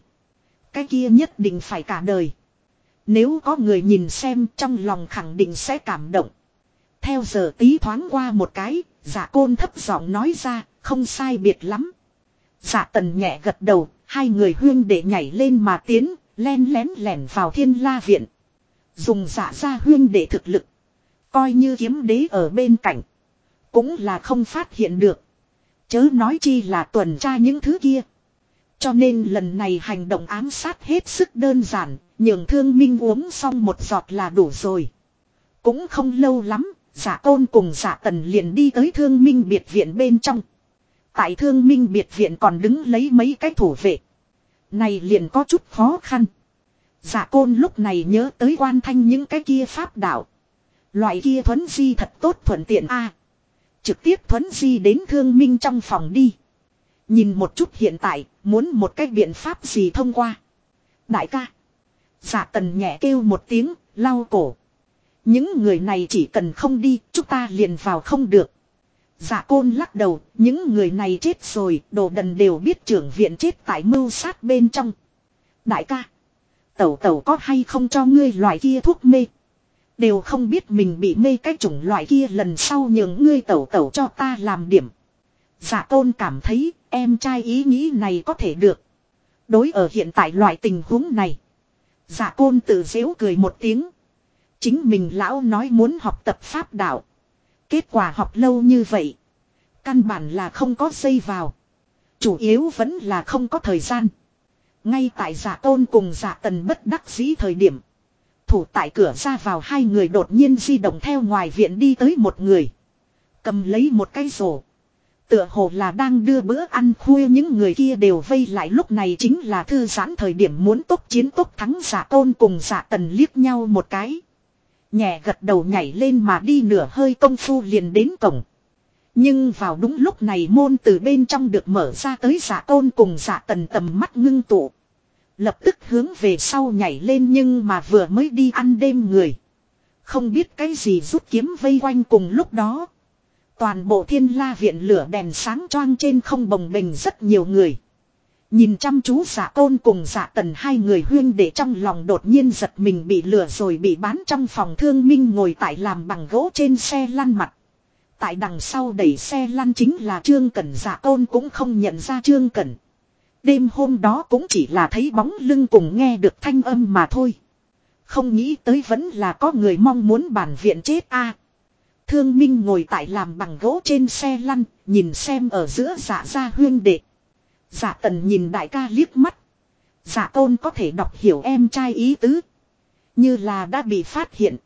Cái kia nhất định phải cả đời. Nếu có người nhìn xem trong lòng khẳng định sẽ cảm động. Theo giờ tí thoáng qua một cái, giả côn thấp giọng nói ra, không sai biệt lắm. giả tần nhẹ gật đầu, hai người huyên để nhảy lên mà tiến, len lén lẻn vào thiên la viện. Dùng giả ra huyên để thực lực. Coi như kiếm đế ở bên cạnh. Cũng là không phát hiện được. Chớ nói chi là tuần tra những thứ kia. Cho nên lần này hành động ám sát hết sức đơn giản, nhường thương minh uống xong một giọt là đủ rồi. Cũng không lâu lắm, Giả tôn cùng giả tần liền đi tới thương minh biệt viện bên trong. Tại thương minh biệt viện còn đứng lấy mấy cái thủ vệ. Này liền có chút khó khăn. Giả côn lúc này nhớ tới quan thanh những cái kia pháp đạo. Loại kia thuấn di thật tốt thuận tiện a Trực tiếp thuấn di đến thương minh trong phòng đi. Nhìn một chút hiện tại, muốn một cái biện pháp gì thông qua. Đại ca. Giả tần nhẹ kêu một tiếng, lau cổ. Những người này chỉ cần không đi, chúng ta liền vào không được. giả côn lắc đầu, những người này chết rồi, đồ đần đều biết trưởng viện chết tại mưu sát bên trong. Đại ca, tẩu tẩu có hay không cho ngươi loại kia thuốc mê. Đều không biết mình bị mê cái chủng loại kia lần sau những ngươi tẩu tẩu cho ta làm điểm. Dạ giả tôn cảm thấy em trai ý nghĩ này có thể được. Đối ở hiện tại loại tình huống này. giả côn tự dễu cười một tiếng. Chính mình lão nói muốn học tập pháp đạo. Kết quả học lâu như vậy. Căn bản là không có xây vào. Chủ yếu vẫn là không có thời gian. Ngay tại giả tôn cùng giả tần bất đắc dĩ thời điểm. Thủ tại cửa ra vào hai người đột nhiên di động theo ngoài viện đi tới một người. Cầm lấy một cái rổ. Tựa hồ là đang đưa bữa ăn khuya những người kia đều vây lại lúc này chính là thư giãn thời điểm muốn tốt chiến tốt thắng giả tôn cùng giả tần liếc nhau một cái. Nhẹ gật đầu nhảy lên mà đi nửa hơi công phu liền đến cổng. Nhưng vào đúng lúc này môn từ bên trong được mở ra tới giả tôn cùng giả tần tầm mắt ngưng tụ. Lập tức hướng về sau nhảy lên nhưng mà vừa mới đi ăn đêm người. Không biết cái gì rút kiếm vây quanh cùng lúc đó. Toàn bộ thiên la viện lửa đèn sáng choang trên không bồng bình rất nhiều người. Nhìn chăm chú giả tôn cùng giả tần hai người huyên để trong lòng đột nhiên giật mình bị lửa rồi bị bán trong phòng thương minh ngồi tại làm bằng gỗ trên xe lăn mặt. Tại đằng sau đẩy xe lăn chính là Trương Cẩn giả tôn cũng không nhận ra Trương Cẩn. Đêm hôm đó cũng chỉ là thấy bóng lưng cùng nghe được thanh âm mà thôi. Không nghĩ tới vẫn là có người mong muốn bản viện chết a. Thương Minh ngồi tại làm bằng gỗ trên xe lăn, nhìn xem ở giữa giả gia huyên đệ. Giả tần nhìn đại ca liếc mắt. Giả tôn có thể đọc hiểu em trai ý tứ. Như là đã bị phát hiện.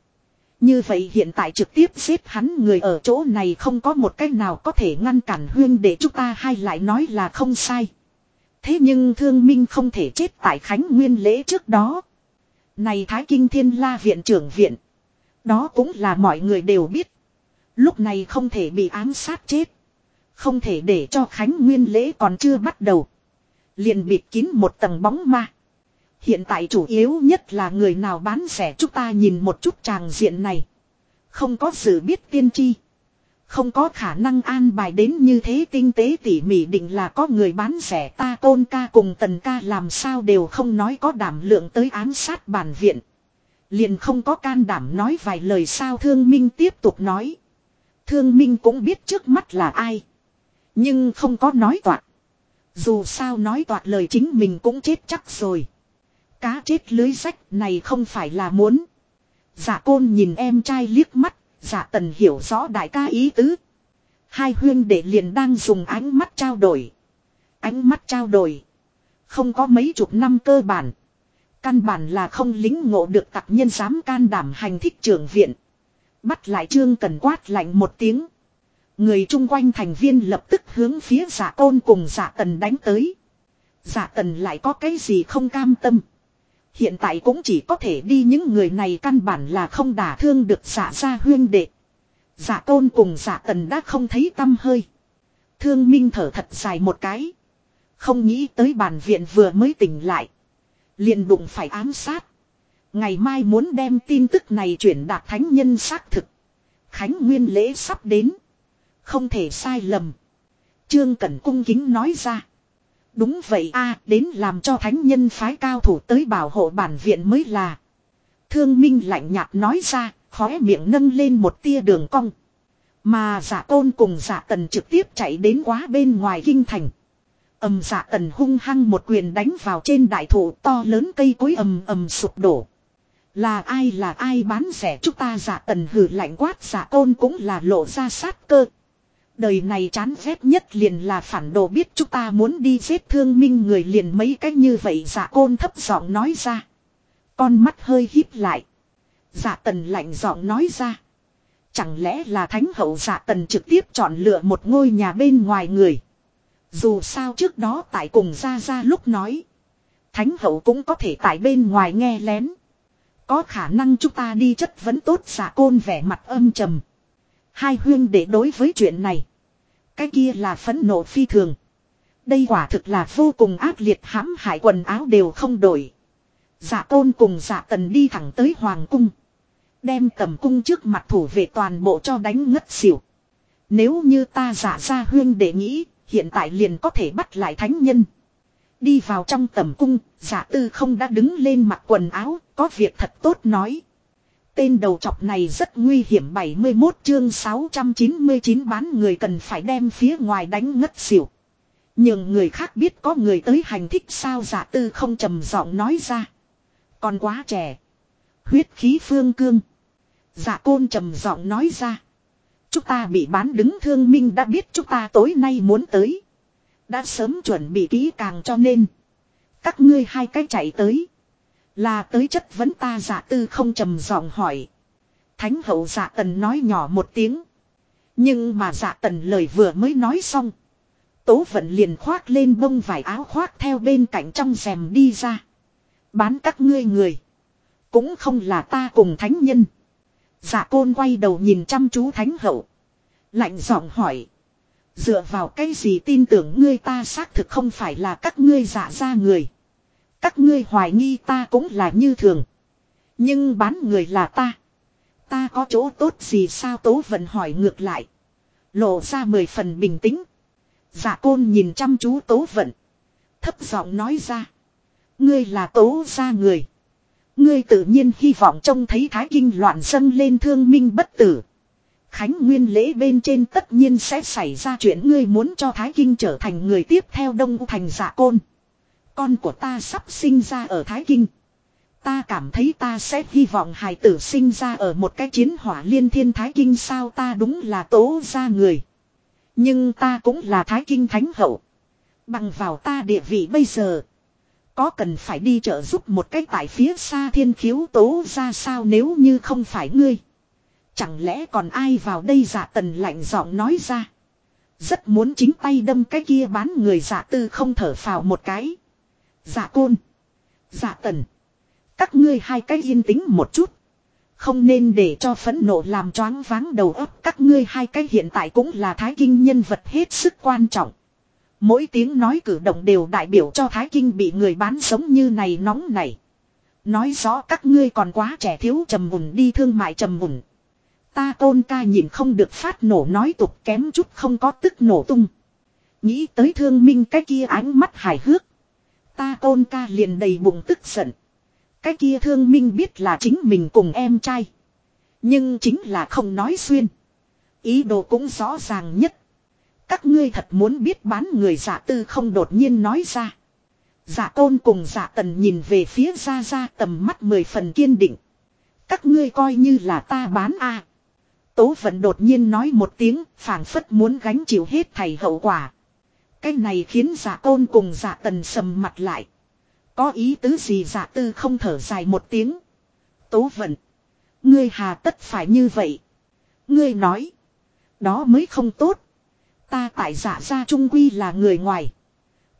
Như vậy hiện tại trực tiếp giết hắn người ở chỗ này không có một cách nào có thể ngăn cản huyên để chúng ta hay lại nói là không sai. Thế nhưng thương minh không thể chết tại Khánh Nguyên lễ trước đó. Này Thái Kinh Thiên La Viện trưởng viện. Đó cũng là mọi người đều biết. Lúc này không thể bị ám sát chết. Không thể để cho Khánh Nguyên lễ còn chưa bắt đầu. Liền bịt kín một tầng bóng ma. Hiện tại chủ yếu nhất là người nào bán rẻ chúng ta nhìn một chút tràng diện này. Không có sự biết tiên tri. Không có khả năng an bài đến như thế tinh tế tỉ mỉ định là có người bán rẻ ta tôn ca cùng tần ca làm sao đều không nói có đảm lượng tới ám sát bản viện. Liền không có can đảm nói vài lời sao thương minh tiếp tục nói. Thương minh cũng biết trước mắt là ai. Nhưng không có nói toạc. Dù sao nói toạc lời chính mình cũng chết chắc rồi. Cá chết lưới rách này không phải là muốn. Giả côn nhìn em trai liếc mắt, giả tần hiểu rõ đại ca ý tứ. Hai huyên đệ liền đang dùng ánh mắt trao đổi. Ánh mắt trao đổi. Không có mấy chục năm cơ bản. Căn bản là không lính ngộ được tặc nhân dám can đảm hành thích trưởng viện. Bắt lại trương cần quát lạnh một tiếng. Người chung quanh thành viên lập tức hướng phía giả côn cùng giả tần đánh tới. Giả tần lại có cái gì không cam tâm. Hiện tại cũng chỉ có thể đi những người này căn bản là không đả thương được giả gia huyên đệ. Giả tôn cùng giả tần đã không thấy tâm hơi. Thương minh thở thật dài một cái. Không nghĩ tới bàn viện vừa mới tỉnh lại. liền đụng phải ám sát. Ngày mai muốn đem tin tức này chuyển đạt thánh nhân xác thực. Khánh Nguyên lễ sắp đến. Không thể sai lầm. Trương Cẩn cung kính nói ra. Đúng vậy a đến làm cho thánh nhân phái cao thủ tới bảo hộ bản viện mới là. Thương Minh lạnh nhạt nói ra, khóe miệng nâng lên một tia đường cong. Mà giả tôn cùng giả tần trực tiếp chạy đến quá bên ngoài kinh thành. ầm giả tần hung hăng một quyền đánh vào trên đại thụ to lớn cây cối ầm ầm sụp đổ. Là ai là ai bán rẻ chúng ta giả tần hử lạnh quát giả tôn cũng là lộ ra sát cơ. Đời này chán ghét nhất liền là phản đồ biết chúng ta muốn đi giết thương minh người liền mấy cách như vậy giả côn thấp giọng nói ra. Con mắt hơi híp lại. Giả tần lạnh giọng nói ra. Chẳng lẽ là thánh hậu giả tần trực tiếp chọn lựa một ngôi nhà bên ngoài người. Dù sao trước đó tại cùng ra ra lúc nói. Thánh hậu cũng có thể tại bên ngoài nghe lén. Có khả năng chúng ta đi chất vấn tốt giả côn vẻ mặt âm trầm. Hai huyên để đối với chuyện này. Cái kia là phẫn nộ phi thường. Đây quả thực là vô cùng ác liệt hãm hại quần áo đều không đổi. Giả tôn cùng giả tần đi thẳng tới Hoàng cung. Đem tầm cung trước mặt thủ về toàn bộ cho đánh ngất xỉu. Nếu như ta giả ra huyên để nghĩ, hiện tại liền có thể bắt lại thánh nhân. Đi vào trong tầm cung, giả tư không đã đứng lên mặc quần áo, có việc thật tốt nói. Tên đầu chọc này rất nguy hiểm 71 chương 699 bán người cần phải đem phía ngoài đánh ngất xỉu. Nhưng người khác biết có người tới hành thích sao giả tư không trầm giọng nói ra. Còn quá trẻ. Huyết khí phương cương. Giả côn trầm giọng nói ra. Chúng ta bị bán đứng thương minh đã biết chúng ta tối nay muốn tới. Đã sớm chuẩn bị kỹ càng cho nên. Các ngươi hai cách chạy tới. Là tới chất vấn ta giả tư không trầm giọng hỏi. Thánh hậu giả tần nói nhỏ một tiếng. Nhưng mà giả tần lời vừa mới nói xong. Tố vận liền khoác lên bông vải áo khoác theo bên cạnh trong rèm đi ra. Bán các ngươi người. Cũng không là ta cùng thánh nhân. Giả côn quay đầu nhìn chăm chú thánh hậu. Lạnh giọng hỏi. Dựa vào cái gì tin tưởng ngươi ta xác thực không phải là các ngươi giả ra người. Các ngươi hoài nghi ta cũng là như thường. Nhưng bán người là ta. Ta có chỗ tốt gì sao Tố Vận hỏi ngược lại. Lộ ra mười phần bình tĩnh. Giả côn nhìn chăm chú Tố Vận. Thấp giọng nói ra. Ngươi là Tố ra người. Ngươi tự nhiên hy vọng trông thấy Thái Kinh loạn dâng lên thương minh bất tử. Khánh Nguyên lễ bên trên tất nhiên sẽ xảy ra chuyện ngươi muốn cho Thái Kinh trở thành người tiếp theo Đông Thành giả côn. Con của ta sắp sinh ra ở Thái Kinh. Ta cảm thấy ta sẽ hy vọng hài tử sinh ra ở một cái chiến hỏa liên thiên Thái Kinh sao ta đúng là tố ra người. Nhưng ta cũng là Thái Kinh Thánh Hậu. Bằng vào ta địa vị bây giờ. Có cần phải đi trợ giúp một cách tại phía xa thiên khiếu tố ra sao nếu như không phải ngươi. Chẳng lẽ còn ai vào đây giả tần lạnh giọng nói ra. Rất muốn chính tay đâm cái kia bán người giả tư không thở phào một cái. Giả côn. Giả tần. Các ngươi hai cái yên tĩnh một chút. Không nên để cho phẫn nộ làm choáng váng đầu óc các ngươi hai cái hiện tại cũng là thái kinh nhân vật hết sức quan trọng. Mỗi tiếng nói cử động đều đại biểu cho thái kinh bị người bán sống như này nóng này. Nói rõ các ngươi còn quá trẻ thiếu trầm mùn đi thương mại trầm mùn. Ta tôn ca nhìn không được phát nổ nói tục kém chút không có tức nổ tung. Nghĩ tới thương minh cái kia ánh mắt hài hước. Ta tôn ca liền đầy bụng tức giận. Cái kia thương minh biết là chính mình cùng em trai. Nhưng chính là không nói xuyên. Ý đồ cũng rõ ràng nhất. Các ngươi thật muốn biết bán người giả tư không đột nhiên nói ra. Giả tôn cùng giả tần nhìn về phía ra ra tầm mắt mười phần kiên định. Các ngươi coi như là ta bán a. Tố vận đột nhiên nói một tiếng, phảng phất muốn gánh chịu hết thầy hậu quả. Cái này khiến giả tôn cùng giả tần sầm mặt lại. Có ý tứ gì giả tư không thở dài một tiếng. Tố vận. Ngươi hà tất phải như vậy. Ngươi nói. Đó mới không tốt. Ta tại giả ra trung quy là người ngoài.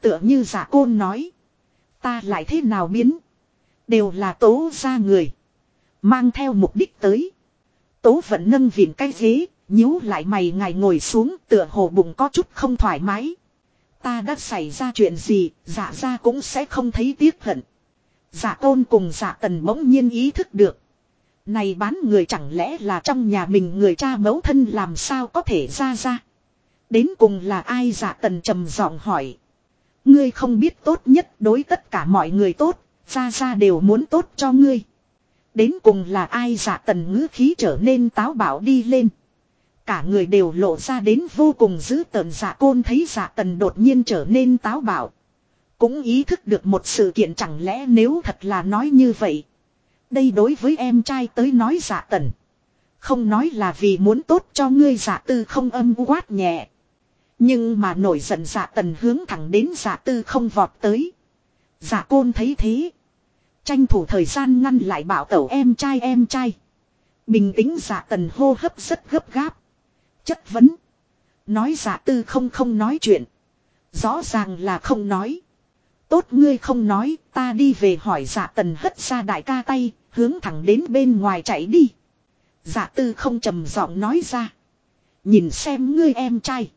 Tựa như giả côn nói. Ta lại thế nào biến. Đều là tố ra người. Mang theo mục đích tới. Tố vận nâng viện cái ghế. nhíu lại mày ngài ngồi xuống tựa hồ bụng có chút không thoải mái. Ta đã xảy ra chuyện gì, dạ ra cũng sẽ không thấy tiếc hận. Dạ tôn cùng dạ tần bỗng nhiên ý thức được. Này bán người chẳng lẽ là trong nhà mình người cha mẫu thân làm sao có thể ra ra. Đến cùng là ai dạ tần trầm giọng hỏi. Ngươi không biết tốt nhất đối tất cả mọi người tốt, ra ra đều muốn tốt cho ngươi. Đến cùng là ai dạ tần ngữ khí trở nên táo bạo đi lên. Cả người đều lộ ra đến vô cùng dữ tợn dạ côn thấy dạ tần đột nhiên trở nên táo bạo. Cũng ý thức được một sự kiện chẳng lẽ nếu thật là nói như vậy. Đây đối với em trai tới nói dạ tần. Không nói là vì muốn tốt cho ngươi dạ tư không âm quát nhẹ. Nhưng mà nổi giận dạ tần hướng thẳng đến dạ tư không vọt tới. Dạ côn thấy thế. Tranh thủ thời gian ngăn lại bảo tẩu em trai em trai. Bình tĩnh dạ tần hô hấp rất gấp gáp. Chất vấn. Nói giả tư không không nói chuyện. Rõ ràng là không nói. Tốt ngươi không nói, ta đi về hỏi giả tần hất ra đại ca tay, hướng thẳng đến bên ngoài chạy đi. Giả tư không trầm giọng nói ra. Nhìn xem ngươi em trai.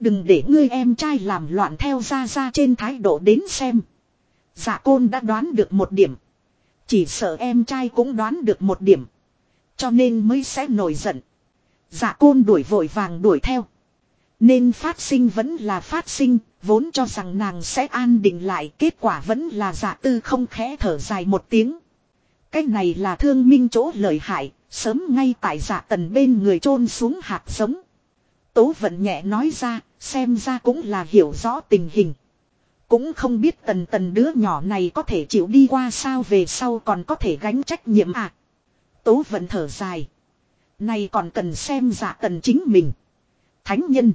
Đừng để ngươi em trai làm loạn theo ra ra trên thái độ đến xem. Giả côn đã đoán được một điểm. Chỉ sợ em trai cũng đoán được một điểm. Cho nên mới sẽ nổi giận. Dạ côn đuổi vội vàng đuổi theo. Nên phát sinh vẫn là phát sinh, vốn cho rằng nàng sẽ an định lại, kết quả vẫn là dạ tư không khẽ thở dài một tiếng. Cái này là thương minh chỗ lợi hại, sớm ngay tại dạ tần bên người chôn xuống hạt giống. Tố vận nhẹ nói ra, xem ra cũng là hiểu rõ tình hình. Cũng không biết tần tần đứa nhỏ này có thể chịu đi qua sao về sau còn có thể gánh trách nhiệm à. Tố vận thở dài. Này còn cần xem dạ tần chính mình. Thánh nhân.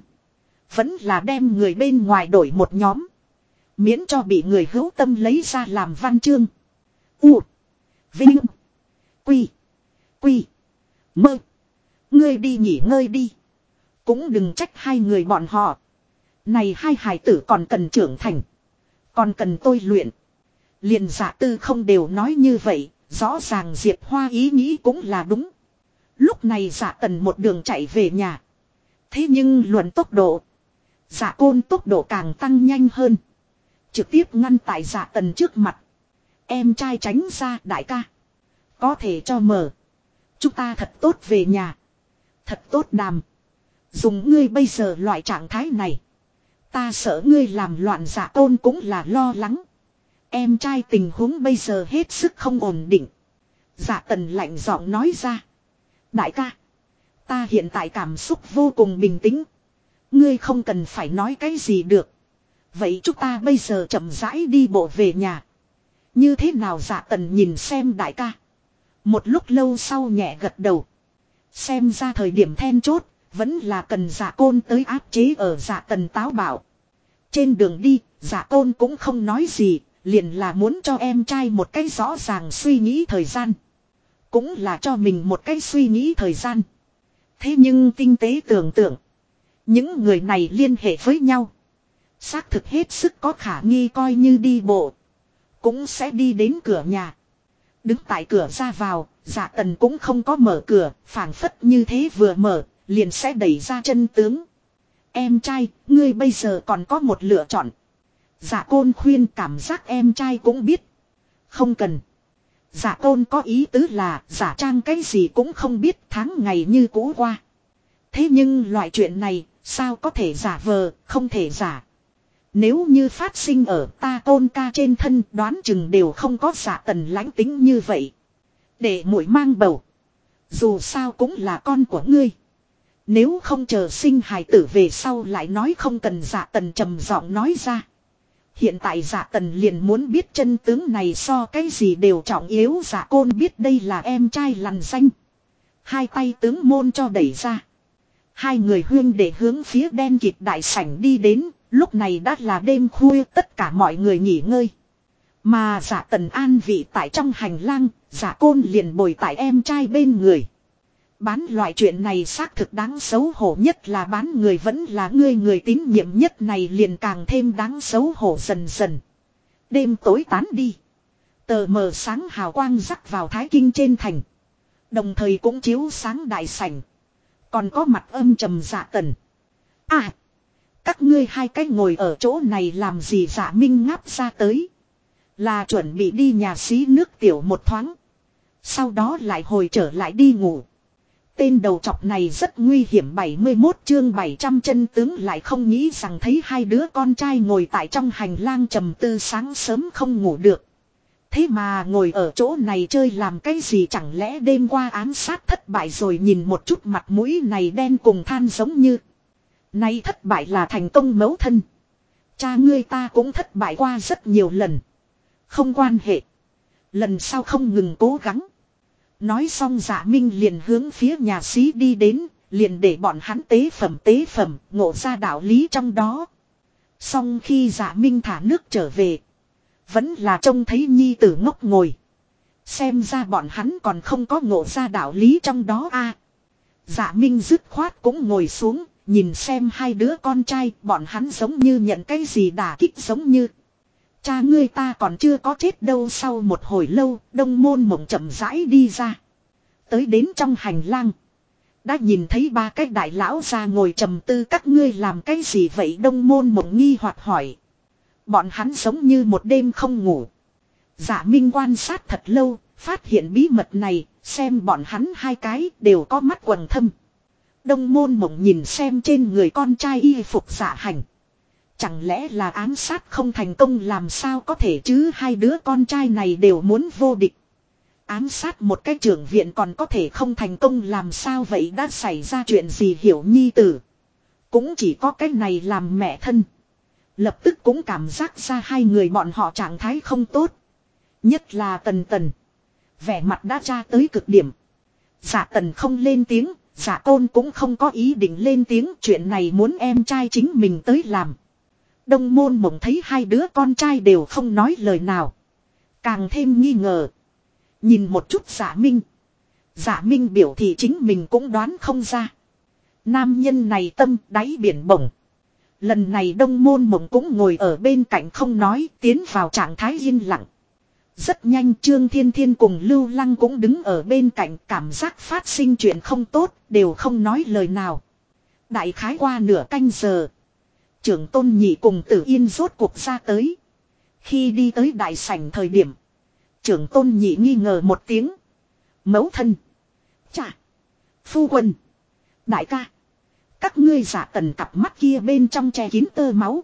Vẫn là đem người bên ngoài đổi một nhóm. Miễn cho bị người hữu tâm lấy ra làm văn chương. U. Vinh. Quy. Quy. Mơ. Ngươi đi nghỉ ngơi đi. Cũng đừng trách hai người bọn họ. Này hai hải tử còn cần trưởng thành. Còn cần tôi luyện. liền giả tư không đều nói như vậy. Rõ ràng Diệp Hoa ý nghĩ cũng là đúng. Lúc này giả tần một đường chạy về nhà. Thế nhưng luận tốc độ. Giả côn tốc độ càng tăng nhanh hơn. Trực tiếp ngăn tại giả tần trước mặt. Em trai tránh ra, đại ca. Có thể cho mở. Chúng ta thật tốt về nhà. Thật tốt đàm. Dùng ngươi bây giờ loại trạng thái này. Ta sợ ngươi làm loạn giả tôn cũng là lo lắng. Em trai tình huống bây giờ hết sức không ổn định. Giả tần lạnh giọng nói ra. Đại ca. Ta hiện tại cảm xúc vô cùng bình tĩnh. Ngươi không cần phải nói cái gì được. Vậy chúng ta bây giờ chậm rãi đi bộ về nhà. Như thế nào dạ tần nhìn xem đại ca. Một lúc lâu sau nhẹ gật đầu. Xem ra thời điểm then chốt, vẫn là cần giả côn tới áp chế ở giả tần táo bảo. Trên đường đi, giả côn cũng không nói gì, liền là muốn cho em trai một cái rõ ràng suy nghĩ thời gian. Cũng là cho mình một cái suy nghĩ thời gian. Thế nhưng tinh tế tưởng tượng. Những người này liên hệ với nhau. Xác thực hết sức có khả nghi coi như đi bộ. Cũng sẽ đi đến cửa nhà. Đứng tại cửa ra vào, dạ tần cũng không có mở cửa, phảng phất như thế vừa mở, liền sẽ đẩy ra chân tướng. Em trai, ngươi bây giờ còn có một lựa chọn. dạ côn khuyên cảm giác em trai cũng biết. Không cần. Giả tôn có ý tứ là giả trang cái gì cũng không biết tháng ngày như cũ qua. Thế nhưng loại chuyện này, sao có thể giả vờ, không thể giả. Nếu như phát sinh ở ta tôn ca trên thân đoán chừng đều không có giả tần lãnh tính như vậy. Để mũi mang bầu. Dù sao cũng là con của ngươi. Nếu không chờ sinh hài tử về sau lại nói không cần giả tần trầm giọng nói ra. Hiện tại giả tần liền muốn biết chân tướng này so cái gì đều trọng yếu giả côn biết đây là em trai lằn xanh. Hai tay tướng môn cho đẩy ra. Hai người huyên để hướng phía đen kịt đại sảnh đi đến, lúc này đã là đêm khuya tất cả mọi người nghỉ ngơi. Mà giả tần an vị tại trong hành lang, giả côn liền bồi tại em trai bên người. Bán loại chuyện này xác thực đáng xấu hổ nhất là bán người vẫn là ngươi người tín nhiệm nhất này liền càng thêm đáng xấu hổ dần dần. Đêm tối tán đi. Tờ mờ sáng hào quang rắc vào thái kinh trên thành. Đồng thời cũng chiếu sáng đại sảnh. Còn có mặt âm trầm dạ tần. À. Các ngươi hai cái ngồi ở chỗ này làm gì dạ minh ngáp ra tới. Là chuẩn bị đi nhà xí nước tiểu một thoáng. Sau đó lại hồi trở lại đi ngủ. Tên đầu chọc này rất nguy hiểm 71 chương 700 chân tướng lại không nghĩ rằng thấy hai đứa con trai ngồi tại trong hành lang trầm tư sáng sớm không ngủ được. Thế mà ngồi ở chỗ này chơi làm cái gì chẳng lẽ đêm qua ám sát thất bại rồi nhìn một chút mặt mũi này đen cùng than giống như. Nay thất bại là thành công mấu thân. Cha ngươi ta cũng thất bại qua rất nhiều lần. Không quan hệ. Lần sau không ngừng cố gắng. Nói xong giả minh liền hướng phía nhà sĩ đi đến, liền để bọn hắn tế phẩm tế phẩm, ngộ ra đạo lý trong đó. Xong khi giả minh thả nước trở về. Vẫn là trông thấy nhi tử ngốc ngồi. Xem ra bọn hắn còn không có ngộ ra đạo lý trong đó a. À, giả minh dứt khoát cũng ngồi xuống, nhìn xem hai đứa con trai, bọn hắn giống như nhận cái gì đả kích giống như. Cha ngươi ta còn chưa có chết đâu sau một hồi lâu, đông môn mộng chậm rãi đi ra. Tới đến trong hành lang. Đã nhìn thấy ba cái đại lão ra ngồi trầm tư các ngươi làm cái gì vậy đông môn mộng nghi hoặc hỏi. Bọn hắn giống như một đêm không ngủ. Giả Minh quan sát thật lâu, Phát hiện bí mật này, xem bọn hắn hai cái đều có mắt quần thâm. Đông môn mộng nhìn xem trên người con trai y phục giả hành. Chẳng lẽ là ám sát không thành công làm sao có thể chứ hai đứa con trai này đều muốn vô địch. Ám sát một cái trưởng viện còn có thể không thành công làm sao vậy đã xảy ra chuyện gì hiểu nhi tử. Cũng chỉ có cái này làm mẹ thân. Lập tức cũng cảm giác ra hai người bọn họ trạng thái không tốt. Nhất là tần tần. Vẻ mặt đã tra tới cực điểm. Giả tần không lên tiếng, giả côn tôn cũng không có ý định lên tiếng chuyện này muốn em trai chính mình tới làm. Đông môn mộng thấy hai đứa con trai đều không nói lời nào. Càng thêm nghi ngờ. Nhìn một chút giả minh. Giả minh biểu thị chính mình cũng đoán không ra. Nam nhân này tâm đáy biển bổng. Lần này đông môn mộng cũng ngồi ở bên cạnh không nói, tiến vào trạng thái yên lặng. Rất nhanh Trương Thiên Thiên cùng Lưu Lăng cũng đứng ở bên cạnh, cảm giác phát sinh chuyện không tốt, đều không nói lời nào. Đại khái qua nửa canh giờ. Trưởng tôn nhị cùng tử yên rốt cuộc ra tới. Khi đi tới đại sảnh thời điểm. Trưởng tôn nhị nghi ngờ một tiếng. Mẫu thân. Chà. Phu quân. Đại ca. Các ngươi giả tần cặp mắt kia bên trong che kín tơ máu.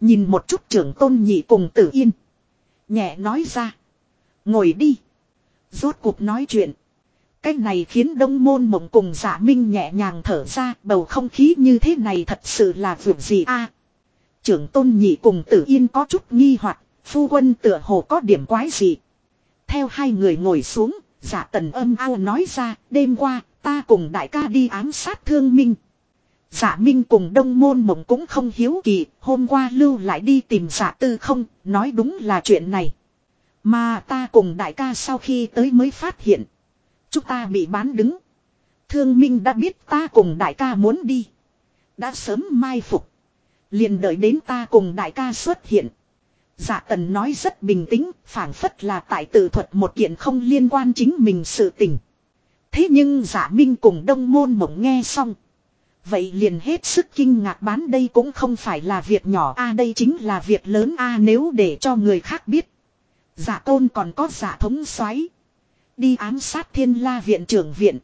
Nhìn một chút trưởng tôn nhị cùng tử yên. Nhẹ nói ra. Ngồi đi. Rốt cuộc nói chuyện. Cái này khiến đông môn mộng cùng giả minh nhẹ nhàng thở ra bầu không khí như thế này thật sự là vượt gì a Trưởng tôn nhị cùng tử yên có chút nghi hoặc phu quân tựa hồ có điểm quái gì. Theo hai người ngồi xuống, giả tần âm ao nói ra, đêm qua, ta cùng đại ca đi ám sát thương minh. Giả minh cùng đông môn mộng cũng không hiếu kỳ, hôm qua lưu lại đi tìm giả tư không, nói đúng là chuyện này. Mà ta cùng đại ca sau khi tới mới phát hiện. Chúng ta bị bán đứng. Thương Minh đã biết ta cùng đại ca muốn đi. Đã sớm mai phục. Liền đợi đến ta cùng đại ca xuất hiện. Dạ tần nói rất bình tĩnh, phảng phất là tại tự thuật một kiện không liên quan chính mình sự tình. Thế nhưng giả minh cùng đông môn mộng nghe xong. Vậy liền hết sức kinh ngạc bán đây cũng không phải là việc nhỏ a đây chính là việc lớn a nếu để cho người khác biết. Giả tôn còn có giả thống xoáy. Đi ám sát thiên la viện trưởng viện.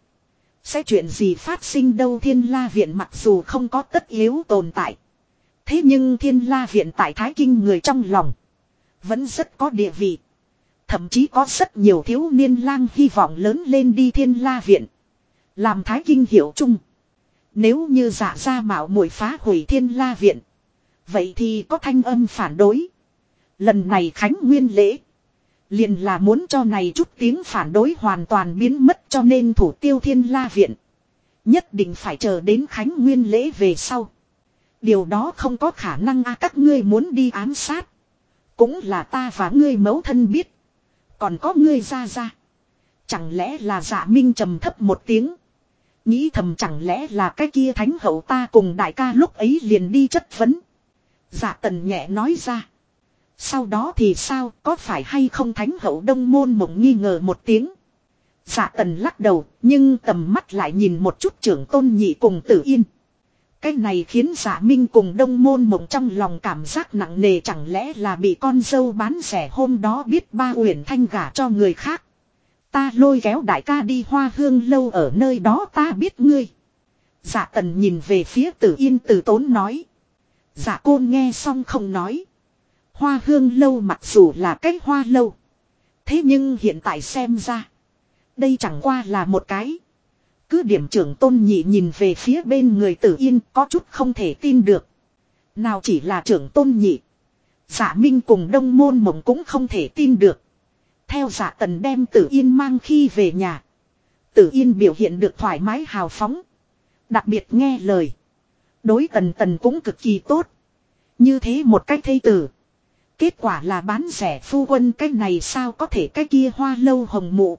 Sẽ chuyện gì phát sinh đâu thiên la viện mặc dù không có tất yếu tồn tại. Thế nhưng thiên la viện tại Thái Kinh người trong lòng. Vẫn rất có địa vị. Thậm chí có rất nhiều thiếu niên lang hy vọng lớn lên đi thiên la viện. Làm Thái Kinh hiểu chung. Nếu như giả ra mạo muội phá hủy thiên la viện. Vậy thì có thanh âm phản đối. Lần này Khánh Nguyên lễ. Liền là muốn cho này chút tiếng phản đối hoàn toàn biến mất cho nên thủ tiêu thiên la viện. Nhất định phải chờ đến Khánh Nguyên lễ về sau. Điều đó không có khả năng a, các ngươi muốn đi ám sát. Cũng là ta và ngươi mẫu thân biết. Còn có ngươi ra ra. Chẳng lẽ là dạ minh trầm thấp một tiếng. Nghĩ thầm chẳng lẽ là cái kia thánh hậu ta cùng đại ca lúc ấy liền đi chất vấn. Dạ tần nhẹ nói ra. Sau đó thì sao, có phải hay không thánh hậu đông môn mộng nghi ngờ một tiếng. Dạ tần lắc đầu, nhưng tầm mắt lại nhìn một chút trưởng tôn nhị cùng tử yên. Cái này khiến giả minh cùng đông môn mộng trong lòng cảm giác nặng nề chẳng lẽ là bị con dâu bán rẻ hôm đó biết ba uyển thanh gả cho người khác. Ta lôi kéo đại ca đi hoa hương lâu ở nơi đó ta biết ngươi. Giả tần nhìn về phía tử yên tử tốn nói. Giả côn nghe xong không nói. Hoa hương lâu mặc dù là cái hoa lâu. Thế nhưng hiện tại xem ra. Đây chẳng qua là một cái. Cứ điểm trưởng tôn nhị nhìn về phía bên người tử yên có chút không thể tin được. Nào chỉ là trưởng tôn nhị. Giả minh cùng đông môn mộng cũng không thể tin được. Theo giả tần đem tử yên mang khi về nhà. Tử yên biểu hiện được thoải mái hào phóng. Đặc biệt nghe lời. Đối tần tần cũng cực kỳ tốt. Như thế một cách thây tử. Kết quả là bán rẻ phu quân cái này sao có thể cái kia hoa lâu hồng mụ.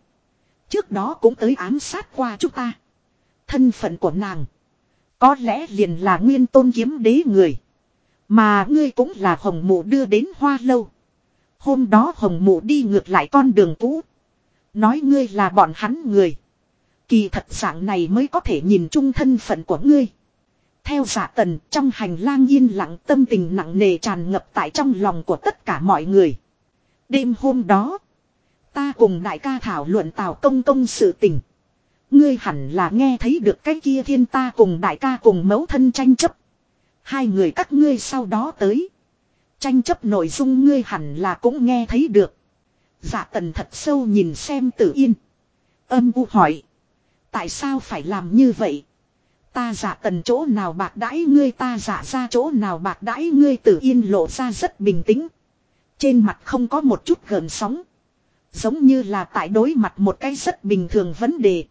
Trước đó cũng tới ám sát qua chúng ta. Thân phận của nàng. Có lẽ liền là nguyên tôn kiếm đế người. Mà ngươi cũng là hồng mụ đưa đến hoa lâu. Hôm đó hồng mụ đi ngược lại con đường cũ. Nói ngươi là bọn hắn người. Kỳ thật dạng này mới có thể nhìn chung thân phận của ngươi. Theo giả tần, trong hành lang yên lặng tâm tình nặng nề tràn ngập tại trong lòng của tất cả mọi người. Đêm hôm đó. Ta cùng đại ca thảo luận tào công công sự tình. Ngươi hẳn là nghe thấy được cái kia thiên ta cùng đại ca cùng mẫu thân tranh chấp. Hai người các ngươi sau đó tới. Tranh chấp nội dung ngươi hẳn là cũng nghe thấy được. Giả tần thật sâu nhìn xem tử yên. Âm u hỏi. Tại sao phải làm như vậy? Ta giả tần chỗ nào bạc đãi ngươi ta giả ra chỗ nào bạc đãi ngươi tử yên lộ ra rất bình tĩnh. Trên mặt không có một chút gợn sóng. Giống như là tại đối mặt một cái rất bình thường vấn đề.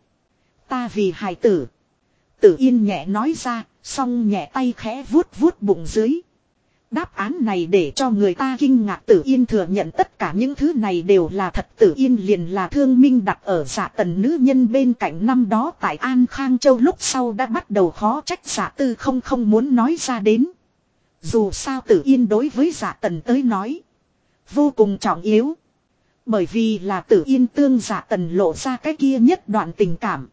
Ta vì hài tử. Tử yên nhẹ nói ra, xong nhẹ tay khẽ vuốt vuốt bụng dưới. Đáp án này để cho người ta kinh ngạc tử yên thừa nhận tất cả những thứ này đều là thật tử yên liền là thương minh đặt ở giả tần nữ nhân bên cạnh năm đó tại An Khang Châu lúc sau đã bắt đầu khó trách giả tư không không muốn nói ra đến. Dù sao tử yên đối với giả tần tới nói. Vô cùng trọng yếu. Bởi vì là tử yên tương giả tần lộ ra cái kia nhất đoạn tình cảm.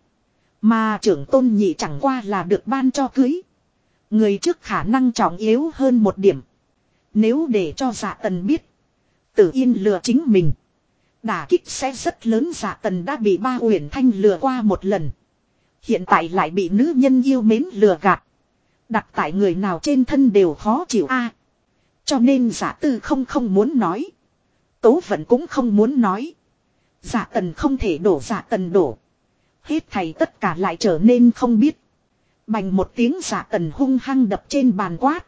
Mà trưởng tôn nhị chẳng qua là được ban cho cưới. Người trước khả năng trọng yếu hơn một điểm. Nếu để cho giả tần biết. Tử yên lừa chính mình. Đả kích sẽ rất lớn, giả tần đã bị ba uyển thanh lừa qua một lần. Hiện tại lại bị nữ nhân yêu mến lừa gạt. Đặt tại người nào trên thân đều khó chịu a. cho nên giả tư không không muốn nói. Tố vẫn cũng không muốn nói. Giả tần không thể đổ, giả tần đổ. Hết thầy tất cả lại trở nên không biết. Bành một tiếng, giả tần hung hăng đập trên bàn quát.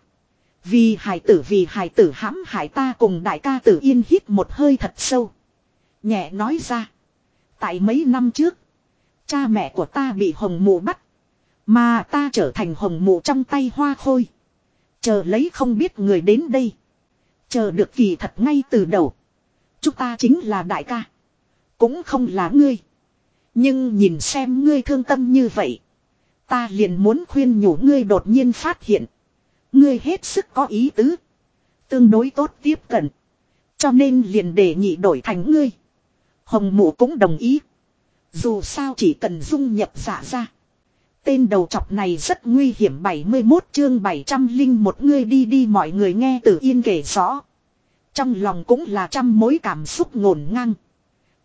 Vì hải tử, vì hải tử hãm hại ta cùng đại ca tử yên hít một hơi thật sâu. Nhẹ nói ra. Tại mấy năm trước. Cha mẹ của ta bị hồng mụ bắt. Mà ta trở thành hồng mụ trong tay hoa khôi. Chờ lấy không biết người đến đây. Chờ được kỳ thật ngay từ đầu. Chúng ta chính là đại ca. Cũng không là ngươi. Nhưng nhìn xem ngươi thương tâm như vậy. Ta liền muốn khuyên nhủ ngươi đột nhiên phát hiện. Ngươi hết sức có ý tứ. Tương đối tốt tiếp cận. Cho nên liền đề nghị đổi thành ngươi. Hồng mụ cũng đồng ý. Dù sao chỉ cần dung nhập giả ra. Tên đầu chọc này rất nguy hiểm 71 chương 700 linh một ngươi đi đi, mọi người nghe tự yên kể rõ. Trong lòng cũng là trăm mối cảm xúc ngổn ngang.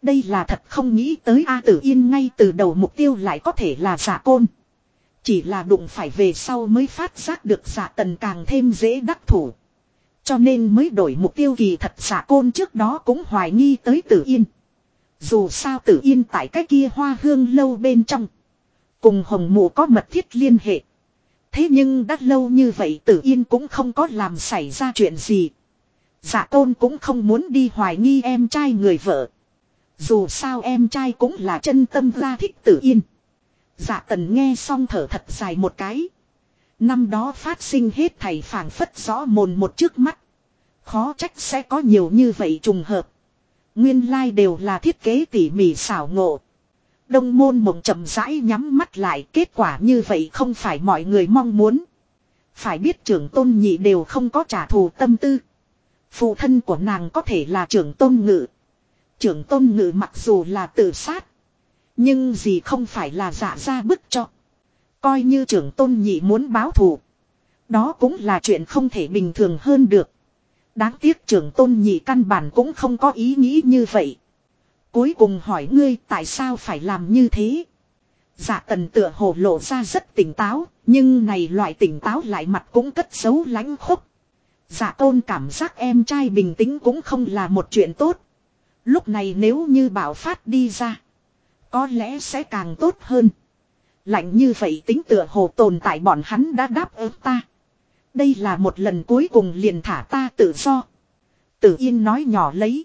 Đây là thật không nghĩ tới A tử yên ngay từ đầu mục tiêu lại có thể là giả côn. Chỉ là đụng phải về sau mới phát giác được giả tần càng thêm dễ đắc thủ. Cho nên mới đổi mục tiêu kỳ thật giả côn trước đó cũng hoài nghi tới tử yên. Dù sao tử yên tại cái kia hoa hương lâu bên trong. Cùng hồng mụ có mật thiết liên hệ. Thế nhưng đã lâu như vậy tử yên cũng không có làm xảy ra chuyện gì. Giả tôn cũng không muốn đi hoài nghi em trai người vợ. Dù sao em trai cũng là chân tâm ra thích tử yên. Dạ tần nghe xong thở thật dài một cái. Năm đó phát sinh hết thầy phảng phất rõ mồn một trước mắt. Khó trách sẽ có nhiều như vậy trùng hợp. Nguyên lai like đều là thiết kế tỉ mỉ xảo ngộ. Đông môn mộng chậm rãi nhắm mắt lại, kết quả như vậy không phải mọi người mong muốn. Phải biết trưởng tôn nhị đều không có trả thù tâm tư. Phụ thân của nàng có thể là trưởng tôn ngự. Trưởng tôn ngự mặc dù là tự sát. Nhưng gì không phải là giả ra bức cho. Coi như trưởng tôn nhị muốn báo thù. Đó cũng là chuyện không thể bình thường hơn được. Đáng tiếc trưởng tôn nhị căn bản cũng không có ý nghĩ như vậy. Cuối cùng hỏi ngươi tại sao phải làm như thế. Dạ tần tựa hồ lộ ra rất tỉnh táo, nhưng này loại tỉnh táo lại mặt cũng cất xấu lánh khúc. Dạ tôn cảm giác em trai bình tĩnh cũng không là một chuyện tốt. Lúc này nếu như bảo phát đi ra. Có lẽ sẽ càng tốt hơn. Lạnh như vậy tính tựa hồ tồn tại bọn hắn đã đáp ứng ta. Đây là một lần cuối cùng liền thả ta tự do. Tử yên nói nhỏ lấy.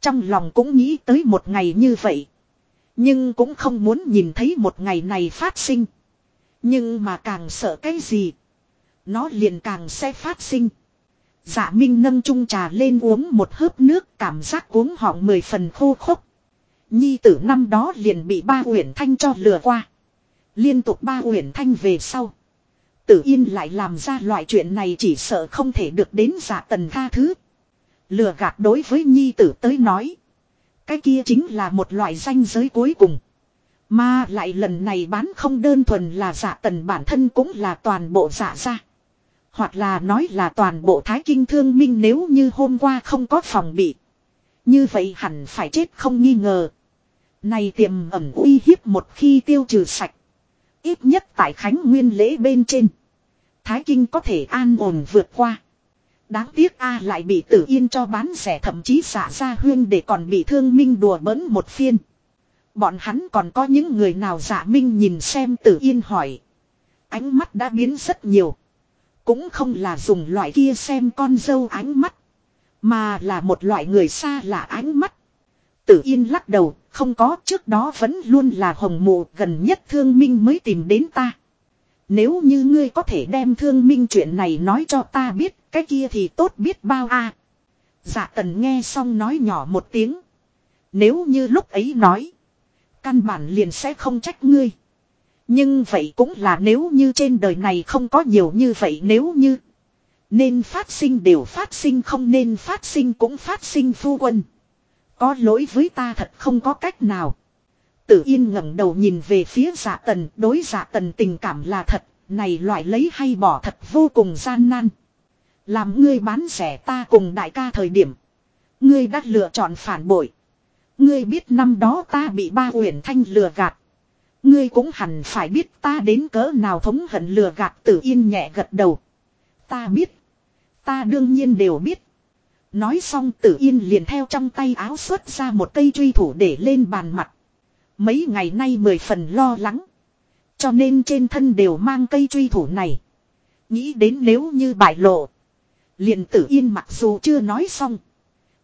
Trong lòng cũng nghĩ tới một ngày như vậy. Nhưng cũng không muốn nhìn thấy một ngày này phát sinh. Nhưng mà càng sợ cái gì. Nó liền càng sẽ phát sinh. Dạ Minh nâng chung trà lên uống một hớp nước, cảm giác uống họng mười phần khô khốc. Nhi tử năm đó liền bị ba uyển thanh cho lừa qua. Liên tục ba uyển thanh về sau. Tử yên lại làm ra loại chuyện này chỉ sợ không thể được đến giả tần tha thứ. Lừa gạt đối với nhi tử tới nói. Cái kia chính là một loại danh giới cuối cùng. Mà lại lần này bán không đơn thuần là giả tần bản thân cũng là toàn bộ giả ra. Hoặc là nói là toàn bộ thái kinh thương minh nếu như hôm qua không có phòng bị. Như vậy hẳn phải chết không nghi ngờ. Này tiềm ẩn uy hiếp một khi tiêu trừ sạch. Ít nhất tại Khánh Nguyên lễ bên trên. Thái Kinh có thể an ổn vượt qua. Đáng tiếc A lại bị tử yên cho bán rẻ thậm chí xả ra huyên để còn bị thương minh đùa bỡn một phiên. Bọn hắn còn có những người nào giả minh nhìn xem tử yên hỏi. Ánh mắt đã biến rất nhiều. Cũng không là dùng loại kia xem con dâu ánh mắt. Mà là một loại người xa lạ ánh mắt. Tử yên lắc đầu, không có trước đó vẫn luôn là hồng mộ gần nhất thương minh mới tìm đến ta. Nếu như ngươi có thể đem thương minh chuyện này nói cho ta biết, cái kia thì tốt biết bao a. Dạ tần nghe xong nói nhỏ một tiếng. Nếu như lúc ấy nói, căn bản liền sẽ không trách ngươi. Nhưng vậy cũng là nếu như trên đời này không có nhiều như vậy nếu như. Nên phát sinh đều phát sinh không nên phát sinh cũng phát sinh phu quân. Có lỗi với ta thật không có cách nào. Tử yên ngẩng đầu nhìn về phía dạ tần, đối dạ tần tình cảm là thật, này loại lấy hay bỏ thật vô cùng gian nan. Làm ngươi bán rẻ ta cùng đại ca thời điểm. Ngươi đã lựa chọn phản bội. Ngươi biết năm đó ta bị ba uyển thanh lừa gạt. Ngươi cũng hẳn phải biết ta đến cỡ nào thống hận lừa gạt tử yên nhẹ gật đầu. Ta biết. Ta đương nhiên đều biết. Nói xong tử yên liền theo trong tay áo xuất ra một cây truy thủ để lên bàn mặt. Mấy ngày nay mười phần lo lắng. Cho nên trên thân đều mang cây truy thủ này. Nghĩ đến nếu như bại lộ. Liền tử yên mặc dù chưa nói xong.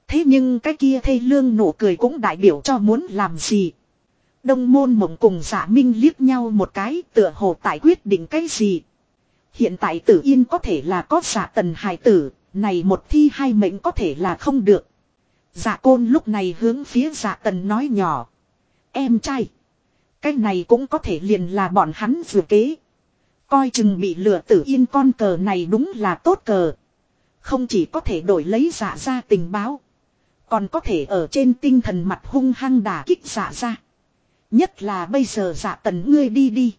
Thế nhưng cái kia thê lương nụ cười cũng đại biểu cho muốn làm gì. Đông môn mộng cùng giả minh liếc nhau một cái tựa hồ tại quyết định cái gì. Hiện tại tử yên có thể là có giả tần hài tử, này một thi hai mệnh có thể là không được. Dạ côn lúc này hướng phía dạ tần nói nhỏ. Em trai. Cái này cũng có thể liền là bọn hắn vừa kế. Coi chừng bị lừa tử yên con cờ này đúng là tốt cờ. Không chỉ có thể đổi lấy dạ ra tình báo. Còn có thể ở trên tinh thần mặt hung hăng đả kích dạ ra. Nhất là bây giờ dạ tần ngươi đi đi.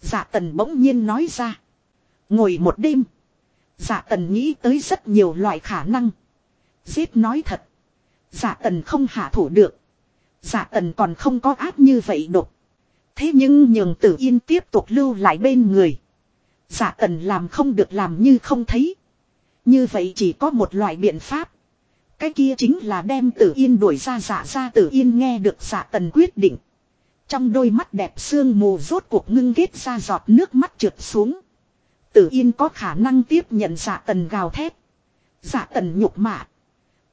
Dạ tần bỗng nhiên nói ra. Ngồi một đêm. Dạ tần nghĩ tới rất nhiều loại khả năng. Giết nói thật. Dạ tần không hạ thủ được. Dạ tần còn không có ác như vậy độc. Thế nhưng nhường tử yên tiếp tục lưu lại bên người. Dạ tần làm không được làm như không thấy. Như vậy chỉ có một loại biện pháp. Cái kia chính là đem tử yên đuổi ra dạ ra tử yên nghe được dạ tần quyết định. Trong đôi mắt đẹp sương mù rốt cuộc ngưng kết ra giọt nước mắt trượt xuống. Tử yên có khả năng tiếp nhận giả tần gào thét. Giả tần nhục mạ.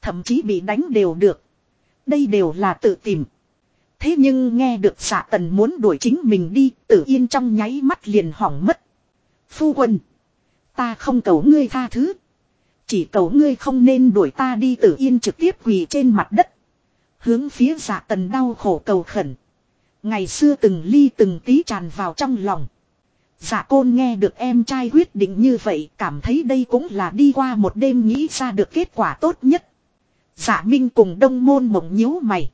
Thậm chí bị đánh đều được. Đây đều là tự tìm. Thế nhưng nghe được giả tần muốn đuổi chính mình đi, tử yên trong nháy mắt liền hỏng mất. Phu quân. Ta không cầu ngươi tha thứ. Chỉ cầu ngươi không nên đuổi ta đi tử yên trực tiếp quỳ trên mặt đất. Hướng phía giả tần đau khổ cầu khẩn. Ngày xưa từng ly từng tí tràn vào trong lòng. Dạ côn nghe được em trai quyết định như vậy cảm thấy đây cũng là đi qua một đêm nghĩ ra được kết quả tốt nhất. Dạ minh cùng đông môn mộng nhíu mày.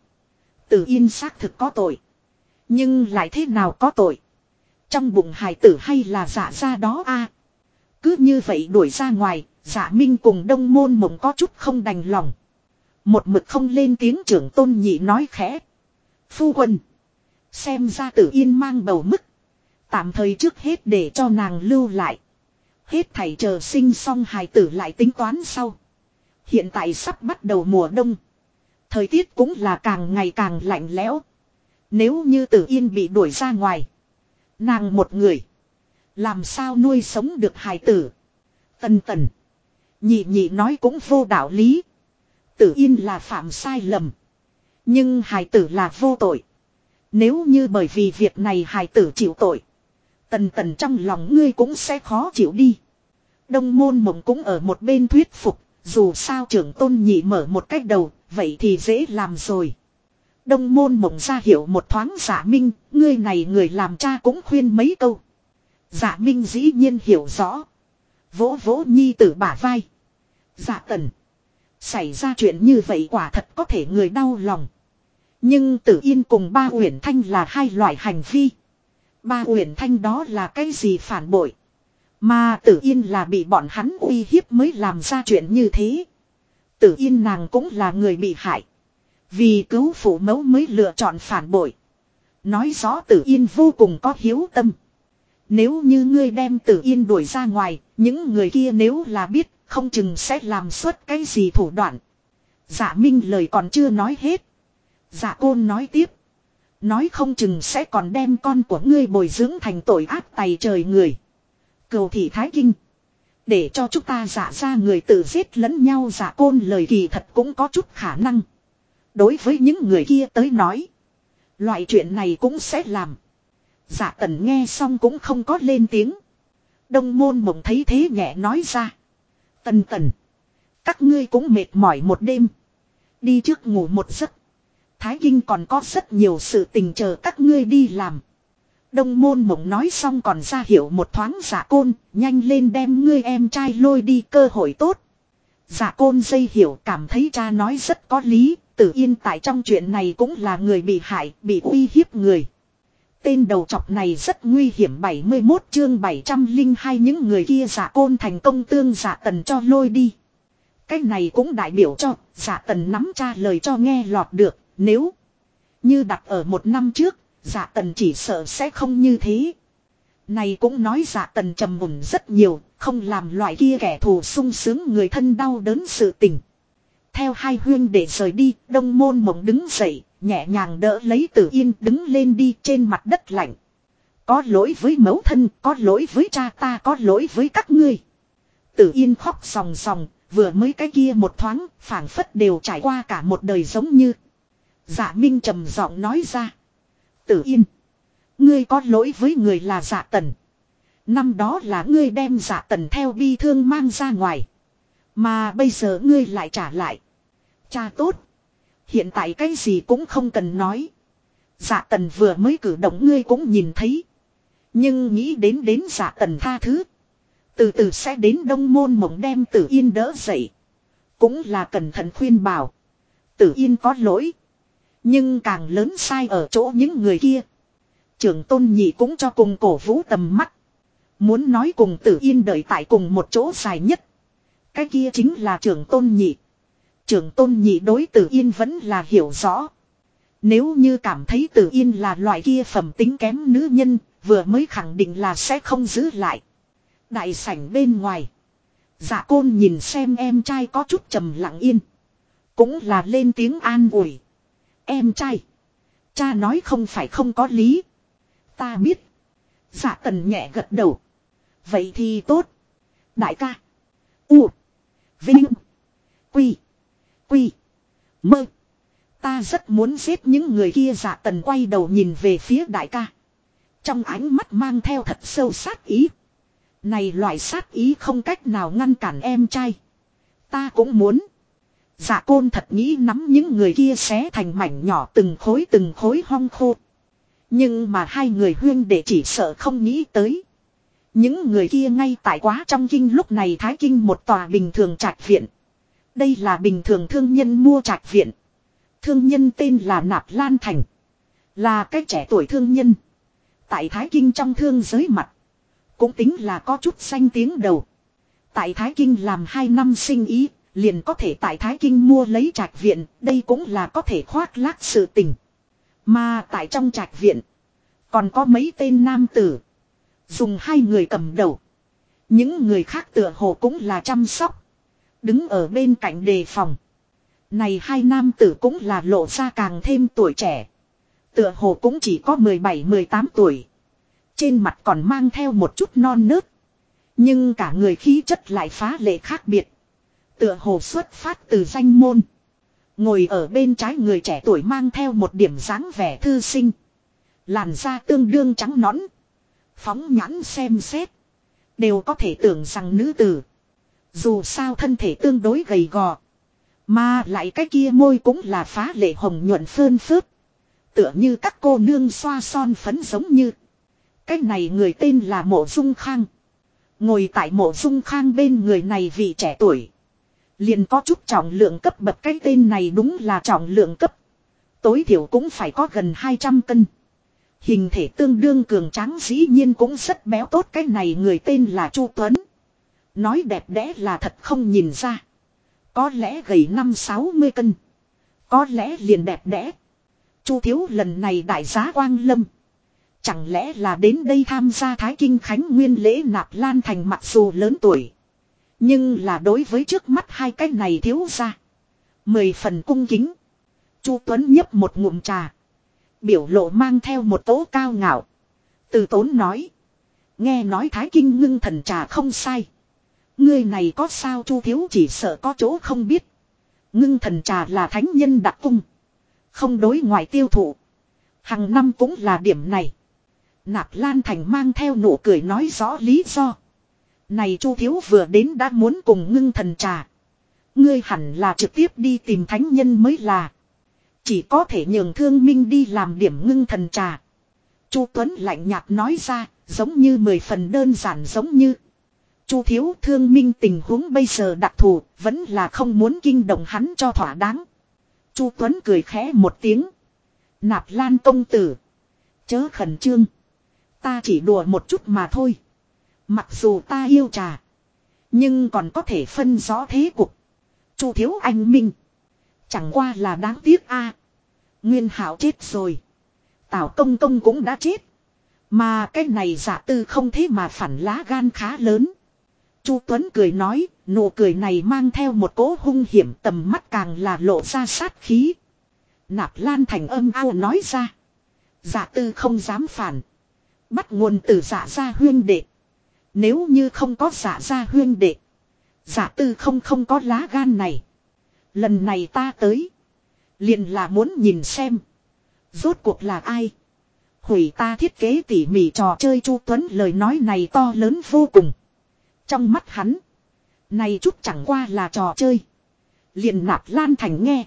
Tử yên xác thực có tội. Nhưng lại thế nào có tội. Trong bụng hài tử hay là dạ ra đó a Cứ như vậy đuổi ra ngoài, dạ minh cùng đông môn mộng có chút không đành lòng. Một mực không lên tiếng trưởng tôn nhị nói khẽ. Phu quân. Xem ra tử yên mang bầu mức. Tạm thời trước hết để cho nàng lưu lại. Hết thảy chờ sinh xong hài tử lại tính toán sau. Hiện tại sắp bắt đầu mùa đông. Thời tiết cũng là càng ngày càng lạnh lẽo. Nếu như tử yên bị đuổi ra ngoài. Nàng một người. Làm sao nuôi sống được hài tử. Tần tần. Nhị nhị nói cũng vô đạo lý. Tử yên là phạm sai lầm. Nhưng hài tử là vô tội. Nếu như bởi vì việc này hài tử chịu tội. Tần tần trong lòng ngươi cũng sẽ khó chịu đi. Đông môn mộng cũng ở một bên thuyết phục. Dù sao trưởng tôn nhị mở một cách đầu. Vậy thì dễ làm rồi. Đông môn mộng ra hiểu một thoáng giả minh. Ngươi này người làm cha cũng khuyên mấy câu. Giả minh dĩ nhiên hiểu rõ. Vỗ vỗ nhi tử bả vai. Giả tần. Xảy ra chuyện như vậy quả thật có thể người đau lòng. Nhưng tử yên cùng ba uyển thanh là hai loại hành vi. Ba uyển thanh đó là cái gì phản bội. Mà tử yên là bị bọn hắn uy hiếp mới làm ra chuyện như thế. Tử yên nàng cũng là người bị hại. Vì cứu phụ mẫu mới lựa chọn phản bội. Nói rõ tử yên vô cùng có hiếu tâm. Nếu như ngươi đem tử yên đuổi ra ngoài, những người kia nếu là biết, không chừng sẽ làm suốt cái gì thủ đoạn. Dạ Minh lời còn chưa nói hết. Dạ Côn nói tiếp. Nói không chừng sẽ còn đem con của ngươi bồi dưỡng thành tội ác tày trời người. Cầu thị Thái Kinh. Để cho chúng ta giả ra người tự giết lẫn nhau giả côn lời kỳ thật cũng có chút khả năng. Đối với những người kia tới nói. Loại chuyện này cũng sẽ làm. Giả tần nghe xong cũng không có lên tiếng. Đông môn mộng thấy thế nhẹ nói ra. Tần tần. Các ngươi cũng mệt mỏi một đêm. Đi trước ngủ một giấc. Thái Kinh còn có rất nhiều sự tình chờ các ngươi đi làm. Đông môn mộng nói xong còn ra hiểu một thoáng giả côn, nhanh lên đem ngươi em trai lôi đi cơ hội tốt. Giả côn dây hiểu cảm thấy cha nói rất có lý, tử yên tại trong chuyện này cũng là người bị hại, bị uy hiếp người. Tên đầu chọc này rất nguy hiểm 71 chương 702 những người kia giả côn thành công tương giả tần cho lôi đi. Cái này cũng đại biểu cho giả tần nắm cha lời cho nghe lọt được, nếu như đặt ở một năm trước, giả tần chỉ sợ sẽ không như thế. Này cũng nói giả tần trầm mùng rất nhiều, không làm loại kia kẻ thù sung sướng người thân đau đớn sự tình. Theo hai huyên để rời đi, đông môn mộng đứng dậy, nhẹ nhàng đỡ lấy tử yên đứng lên đi trên mặt đất lạnh. Có lỗi với mẫu thân, có lỗi với cha ta, có lỗi với các ngươi. Tử yên khóc sòng sòng, vừa mới cái kia một thoáng, phảng phất đều trải qua cả một đời giống như. Dạ Minh trầm giọng nói ra. Tử yên. Ngươi có lỗi với người là dạ tần. Năm đó là ngươi đem dạ tần theo bi thương mang ra ngoài. Mà bây giờ ngươi lại trả lại. Cha tốt. Hiện tại cái gì cũng không cần nói. Dạ tần vừa mới cử động ngươi cũng nhìn thấy. Nhưng nghĩ đến đến dạ tần tha thứ. Từ từ sẽ đến đông môn mộng đem tử yên đỡ dậy. Cũng là cẩn thận khuyên bảo. Tử yên có lỗi. Nhưng càng lớn sai ở chỗ những người kia. Trưởng tôn nhị cũng cho cùng cổ vũ tầm mắt. Muốn nói cùng tử yên đợi tại cùng một chỗ dài nhất. Cái kia chính là trưởng tôn nhị. Trưởng tôn nhị đối tử yên vẫn là hiểu rõ. Nếu như cảm thấy tử yên là loại kia phẩm tính kém nữ nhân, vừa mới khẳng định là sẽ không giữ lại. Đại sảnh bên ngoài. Dạ côn nhìn xem em trai có chút trầm lặng yên. Cũng là lên tiếng an ủi. Em trai. Cha nói không phải không có lý. Ta biết. Dạ tần nhẹ gật đầu. Vậy thì tốt. Đại ca. U. Vinh. Quy. Quy. Mơ. Ta rất muốn giết những người kia dạ tần quay đầu nhìn về phía đại ca. Trong ánh mắt mang theo thật sâu sát ý. Này loại sát ý không cách nào ngăn cản em trai. Ta cũng muốn. Dạ côn thật nghĩ nắm những người kia xé thành mảnh nhỏ từng khối từng khối hong khô. Nhưng mà hai người huyên để chỉ sợ không nghĩ tới. Những người kia ngay tại quá trong kinh lúc này thái kinh một tòa bình thường trạch viện. Đây là bình thường thương nhân mua trạch viện. Thương nhân tên là Nạp Lan Thành. Là cái trẻ tuổi thương nhân. Tại Thái Kinh trong thương giới mặt. Cũng tính là có chút danh tiếng đầu. Tại Thái Kinh làm hai năm sinh ý, liền có thể tại Thái Kinh mua lấy trạch viện, đây cũng là có thể khoác lác sự tình. Mà tại trong trạch viện, còn có mấy tên nam tử. Dùng hai người cầm đầu. Những người khác tựa hồ cũng là chăm sóc. Đứng ở bên cạnh đề phòng. Này hai nam tử cũng là lộ ra càng thêm tuổi trẻ. Tựa hồ cũng chỉ có 17-18 tuổi. Trên mặt còn mang theo một chút non nớt. Nhưng cả người khí chất lại phá lệ khác biệt. Tựa hồ xuất phát từ danh môn. Ngồi ở bên trái người trẻ tuổi mang theo một điểm dáng vẻ thư sinh. Làn da tương đương trắng nõn. Phóng nhãn xem xét. Đều có thể tưởng rằng nữ tử. Dù sao thân thể tương đối gầy gò. Mà lại cái kia môi cũng là phá lệ hồng nhuận phơn phớt. Tựa như các cô nương xoa son phấn giống như. Cái này người tên là Mộ Dung Khang. Ngồi tại Mộ Dung Khang bên người này vị trẻ tuổi. Liền có chút trọng lượng cấp bậc cái tên này đúng là trọng lượng cấp. Tối thiểu cũng phải có gần 200 cân. Hình thể tương đương cường tráng dĩ nhiên cũng rất béo tốt cái này người tên là Chu Tuấn. Nói đẹp đẽ là thật không nhìn ra. Có lẽ gầy năm sáu mươi cân. Có lẽ liền đẹp đẽ. Chu thiếu lần này đại giá quang lâm. Chẳng lẽ là đến đây tham gia Thái Kinh Khánh Nguyên lễ nạp lan thành mặc dù lớn tuổi. Nhưng là đối với trước mắt hai cái này thiếu ra. Mười phần cung kính. Chu Tuấn nhấp một ngụm trà. Biểu lộ mang theo một tố cao ngạo. Từ tốn nói. Nghe nói Thái Kinh ngưng thần trà không sai. Người này có sao Chu Thiếu chỉ sợ có chỗ không biết. Ngưng thần trà là thánh nhân đặc cung. Không đối ngoại tiêu thụ. Hằng năm cũng là điểm này. Nạp Lan Thành mang theo nụ cười nói rõ lý do. Này Chu Thiếu vừa đến đã muốn cùng ngưng thần trà. Ngươi hẳn là trực tiếp đi tìm thánh nhân mới là. Chỉ có thể nhường thương minh đi làm điểm ngưng thần trà. Chu Tuấn lạnh nhạt nói ra, giống như mười phần đơn giản giống như. Chu Thiếu thương minh tình huống bây giờ đặc thù, vẫn là không muốn kinh động hắn cho thỏa đáng. Chu Tuấn cười khẽ một tiếng. Nạp lan công tử. Chớ khẩn trương. Ta chỉ đùa một chút mà thôi. Mặc dù ta yêu trà. Nhưng còn có thể phân rõ thế cục. Chu thiếu anh minh. Chẳng qua là đáng tiếc a. Nguyên hảo chết rồi. Tào công công cũng đã chết. Mà cái này giả tư không thế mà phản lá gan khá lớn. Chu Tuấn cười nói, nụ cười này mang theo một cỗ hung hiểm tầm mắt càng là lộ ra sát khí. Nạp Lan thành âm ao nói ra. Giả tư không dám phản. Bắt nguồn từ giả gia huyên đệ. Nếu như không có giả gia huyên đệ. Giả tư không không có lá gan này. Lần này ta tới. Liền là muốn nhìn xem. Rốt cuộc là ai. Hủy ta thiết kế tỉ mỉ trò chơi Chu Tuấn lời nói này to lớn vô cùng. Trong mắt hắn. Này chút chẳng qua là trò chơi. Liền nạp lan thành nghe.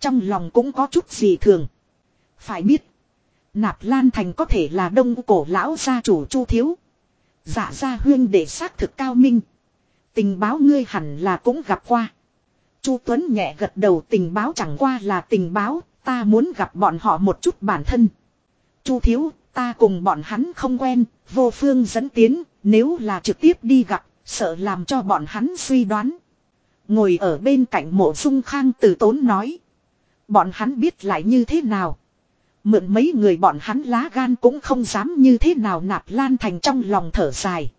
Trong lòng cũng có chút gì thường. Phải biết. Nạp Lan Thành có thể là đông cổ lão gia chủ chu thiếu dạ gia huyên để xác thực cao minh. Tình báo ngươi hẳn là cũng gặp qua. Chu Tuấn nhẹ gật đầu tình báo chẳng qua là tình báo, ta muốn gặp bọn họ một chút bản thân. Chu thiếu, ta cùng bọn hắn không quen, vô phương dẫn tiến, nếu là trực tiếp đi gặp, sợ làm cho bọn hắn suy đoán. Ngồi ở bên cạnh mộ dung khang từ tốn nói. Bọn hắn biết lại như thế nào. Mượn mấy người bọn hắn lá gan cũng không dám như thế nào nạp lan thành trong lòng thở dài.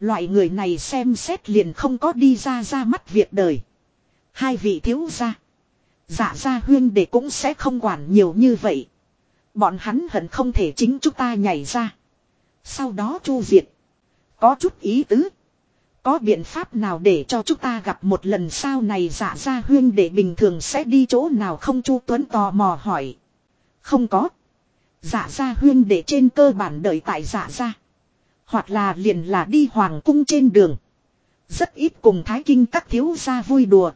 Loại người này xem xét liền không có đi ra ra mắt việc đời. Hai vị thiếu gia. Dạ gia huyên để cũng sẽ không quản nhiều như vậy. Bọn hắn hận không thể chính chúng ta nhảy ra. Sau đó chu diệt. Có chút ý tứ. Có biện pháp nào để cho chúng ta gặp một lần sau này dạ gia huyên để bình thường sẽ đi chỗ nào không chu tuấn tò mò hỏi. Không có. Dạ gia huyên để trên cơ bản đợi tại dạ gia. Hoặc là liền là đi hoàng cung trên đường. Rất ít cùng thái kinh các thiếu gia vui đùa.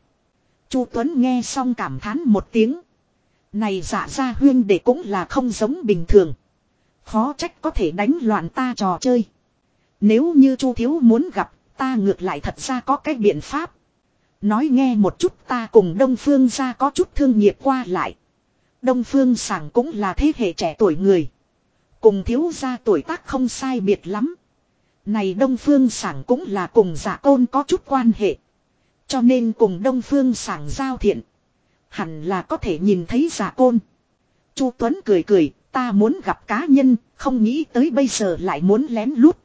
Chu Tuấn nghe xong cảm thán một tiếng. Này dạ gia huyên để cũng là không giống bình thường. Khó trách có thể đánh loạn ta trò chơi. Nếu như Chu Thiếu muốn gặp, ta ngược lại thật ra có cái biện pháp. Nói nghe một chút ta cùng Đông Phương ra có chút thương nghiệp qua lại. Đông Phương Sảng cũng là thế hệ trẻ tuổi người. Cùng thiếu gia tuổi tác không sai biệt lắm. Này Đông Phương Sảng cũng là cùng giả côn có chút quan hệ. Cho nên cùng Đông Phương Sảng giao thiện. Hẳn là có thể nhìn thấy giả côn. Chu Tuấn cười cười, ta muốn gặp cá nhân, không nghĩ tới bây giờ lại muốn lén lút.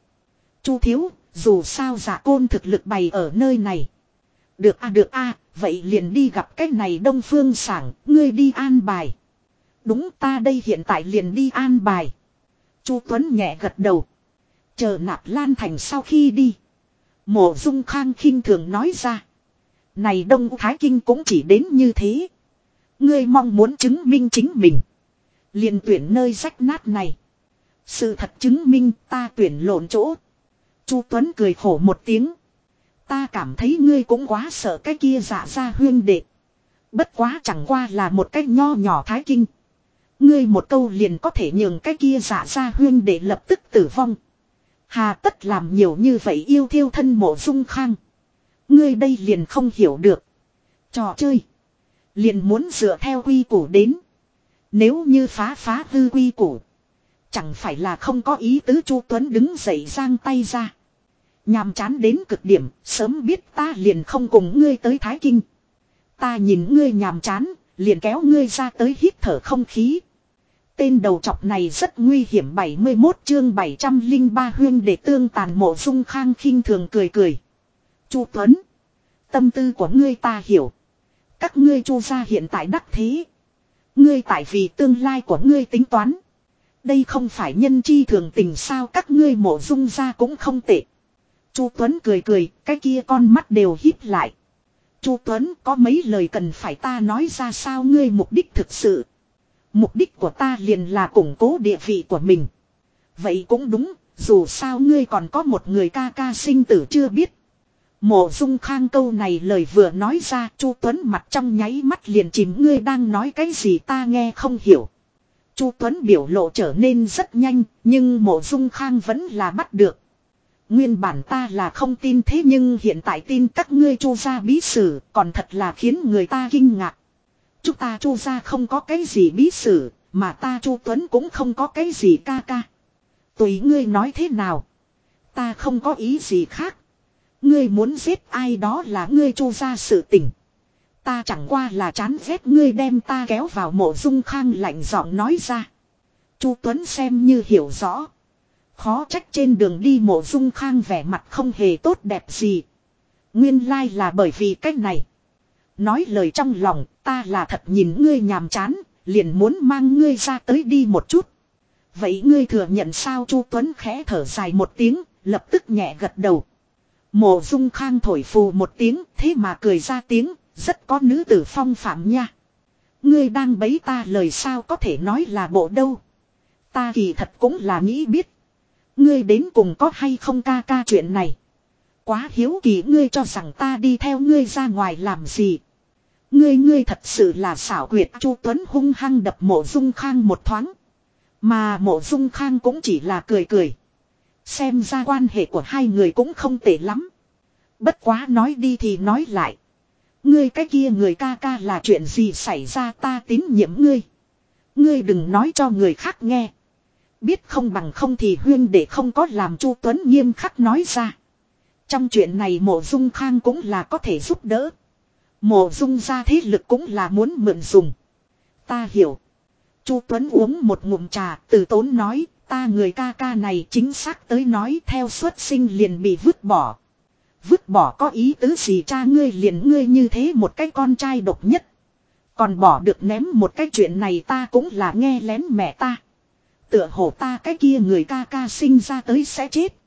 Chu Thiếu, dù sao giả côn thực lực bày ở nơi này. Được a được a, vậy liền đi gặp cái này Đông Phương Sảng, ngươi đi an bài. Đúng ta đây hiện tại liền đi an bài. Chu Tuấn nhẹ gật đầu. Chờ nạp lan thành sau khi đi. Mộ dung khang khinh thường nói ra. Này Đông Thái Kinh cũng chỉ đến như thế. Ngươi mong muốn chứng minh chính mình. liền tuyển nơi rách nát này. Sự thật chứng minh ta tuyển lộn chỗ. Chu Tuấn cười khổ một tiếng. Ta cảm thấy ngươi cũng quá sợ cái kia giả ra huyên đệ. Bất quá chẳng qua là một cách nho nhỏ thái kinh. Ngươi một câu liền có thể nhường cái kia giả ra huyên để lập tức tử vong. Hà tất làm nhiều như vậy yêu thiêu thân mộ dung khang. Ngươi đây liền không hiểu được. Trò chơi. Liền muốn dựa theo quy củ đến. Nếu như phá phá hư quy củ. Chẳng phải là không có ý tứ Chu Tuấn đứng dậy giang tay ra. Nhàm chán đến cực điểm, sớm biết ta liền không cùng ngươi tới Thái Kinh. Ta nhìn ngươi nhàm chán, liền kéo ngươi ra tới hít thở không khí. Tên đầu chọc này rất nguy hiểm 71 chương 703 huyên để tương tàn mộ dung khang khinh thường cười cười. Chu Tuấn. Tâm tư của ngươi ta hiểu. Các ngươi chu gia hiện tại đắc thế. Ngươi tại vì tương lai của ngươi tính toán. Đây không phải nhân chi thường tình sao các ngươi mộ dung ra cũng không tệ. Chu Tuấn cười cười, cái kia con mắt đều híp lại. Chu Tuấn có mấy lời cần phải ta nói ra sao ngươi mục đích thực sự. Mục đích của ta liền là củng cố địa vị của mình. Vậy cũng đúng, dù sao ngươi còn có một người ca ca sinh tử chưa biết. Mộ dung khang câu này lời vừa nói ra Chu Tuấn mặt trong nháy mắt liền chìm ngươi đang nói cái gì ta nghe không hiểu. Chu Tuấn biểu lộ trở nên rất nhanh nhưng mộ dung khang vẫn là bắt được. Nguyên bản ta là không tin thế nhưng hiện tại tin các ngươi chu ra bí sử còn thật là khiến người ta kinh ngạc. Chúng ta chu gia không có cái gì bí sử, mà ta chu Tuấn cũng không có cái gì ca ca. Tùy ngươi nói thế nào. Ta không có ý gì khác. Ngươi muốn giết ai đó là ngươi chu ra sự tình. Ta chẳng qua là chán ghét ngươi đem ta kéo vào mộ dung khang lạnh giọng nói ra. Chu Tuấn xem như hiểu rõ. Khó trách trên đường đi mộ dung khang vẻ mặt không hề tốt đẹp gì. Nguyên lai là bởi vì cách này. Nói lời trong lòng ta là thật nhìn ngươi nhàm chán, liền muốn mang ngươi ra tới đi một chút. Vậy ngươi thừa nhận sao Chu Tuấn khẽ thở dài một tiếng, lập tức nhẹ gật đầu. Mộ dung khang thổi phù một tiếng, thế mà cười ra tiếng, rất có nữ tử phong phạm nha. Ngươi đang bấy ta lời sao có thể nói là bộ đâu. Ta kỳ thật cũng là nghĩ biết. Ngươi đến cùng có hay không ca ca chuyện này. Quá hiếu kỳ ngươi cho rằng ta đi theo ngươi ra ngoài làm gì. Ngươi ngươi thật sự là xảo quyệt Chu Tuấn hung hăng đập mộ dung khang một thoáng. Mà mộ dung khang cũng chỉ là cười cười. Xem ra quan hệ của hai người cũng không tệ lắm. Bất quá nói đi thì nói lại. Ngươi, cái kia người ca ca là chuyện gì xảy ra ta tín nhiệm ngươi. Ngươi đừng nói cho người khác nghe. Biết không bằng không thì huyên để không có làm Chu Tuấn nghiêm khắc nói ra. Trong chuyện này mộ dung khang cũng là có thể giúp đỡ. Mộ dung ra thế lực cũng là muốn mượn dùng. Ta hiểu. Chu Tuấn uống một ngụm trà, từ tốn nói, ta người ca ca này chính xác tới nói theo xuất sinh liền bị vứt bỏ. Vứt bỏ có ý tứ gì cha ngươi liền ngươi như thế một cái con trai độc nhất. Còn bỏ được ném một cái chuyện này ta cũng là nghe lén mẹ ta. Tựa hồ ta cái kia người ca ca sinh ra tới sẽ chết.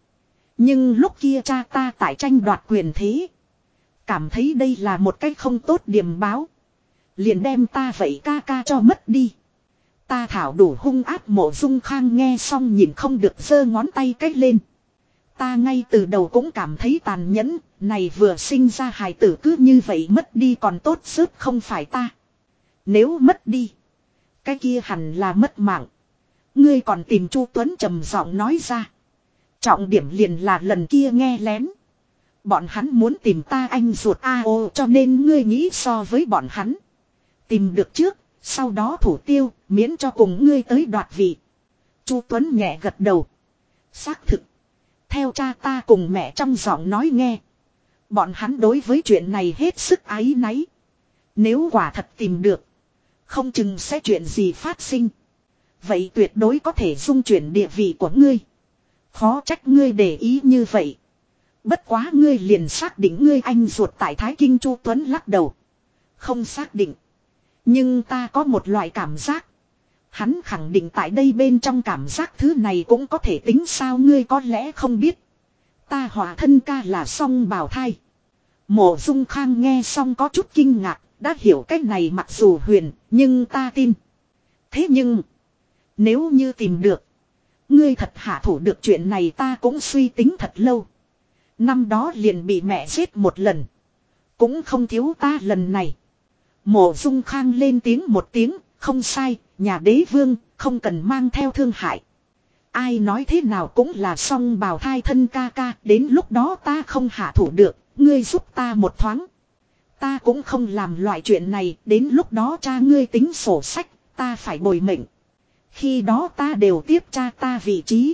Nhưng lúc kia cha ta tại tranh đoạt quyền thế. Cảm thấy đây là một cái không tốt điểm báo. Liền đem ta vậy ca ca cho mất đi. Ta thảo đủ hung áp mộ dung khang nghe xong nhìn không được giơ ngón tay cách lên. Ta ngay từ đầu cũng cảm thấy tàn nhẫn, này vừa sinh ra hài tử cứ như vậy mất đi còn tốt sức không phải ta. Nếu mất đi, cái kia hẳn là mất mạng. Ngươi còn tìm Chu Tuấn trầm giọng nói ra. Trọng điểm liền là lần kia nghe lén. Bọn hắn muốn tìm ta anh ruột a ô cho nên ngươi nghĩ so với bọn hắn. Tìm được trước, sau đó thủ tiêu, miễn cho cùng ngươi tới đoạt vị. Chu Tuấn nhẹ gật đầu. Xác thực. Theo cha ta cùng mẹ trong giọng nói nghe. Bọn hắn đối với chuyện này hết sức ái náy. Nếu quả thật tìm được. Không chừng sẽ chuyện gì phát sinh. Vậy tuyệt đối có thể dung chuyển địa vị của ngươi. Khó trách ngươi để ý như vậy. Bất quá ngươi liền xác định ngươi anh ruột tại Thái Kinh Chu Tuấn lắc đầu. Không xác định. Nhưng ta có một loại cảm giác. Hắn khẳng định tại đây bên trong cảm giác thứ này cũng có thể tính sao ngươi có lẽ không biết. Ta hỏa thân ca là song bào thai. Mộ dung khang nghe xong có chút kinh ngạc, đã hiểu cách này mặc dù huyền, nhưng ta tin. Thế nhưng, nếu như tìm được, ngươi thật hạ thủ được chuyện này ta cũng suy tính thật lâu. Năm đó liền bị mẹ giết một lần. Cũng không thiếu ta lần này. Mộ dung khang lên tiếng một tiếng, không sai, nhà đế vương, không cần mang theo thương hại. Ai nói thế nào cũng là song bào thai thân ca ca, đến lúc đó ta không hạ thủ được, ngươi giúp ta một thoáng. Ta cũng không làm loại chuyện này, đến lúc đó cha ngươi tính sổ sách, ta phải bồi mệnh. Khi đó ta đều tiếp cha ta vị trí.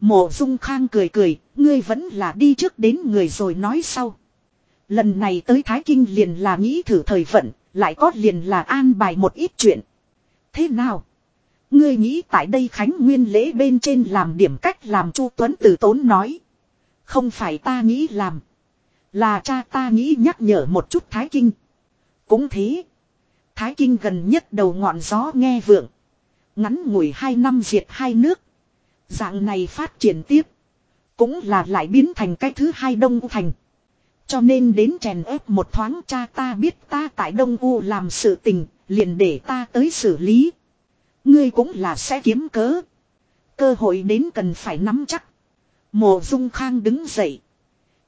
Mộ dung khang cười cười, ngươi vẫn là đi trước đến người rồi nói sau. Lần này tới Thái Kinh liền là nghĩ thử thời vận, Lại có liền là an bài một ít chuyện. Thế nào? Ngươi nghĩ tại đây Khánh Nguyên lễ bên trên làm điểm cách làm Chu Tuấn Tử tốn nói. Không phải ta nghĩ làm. Là cha ta nghĩ nhắc nhở một chút Thái Kinh. Cũng thế. Thái Kinh gần nhất đầu ngọn gió nghe vượng. Ngắn ngủi hai năm diệt hai nước. Dạng này phát triển tiếp. Cũng là lại biến thành cái thứ hai Đông U Thành. Cho nên đến chèn ép một thoáng cha ta biết ta tại Đông U làm sự tình, liền để ta tới xử lý. Ngươi cũng là sẽ kiếm cớ. Cơ hội đến cần phải nắm chắc. Mộ Dung Khang đứng dậy.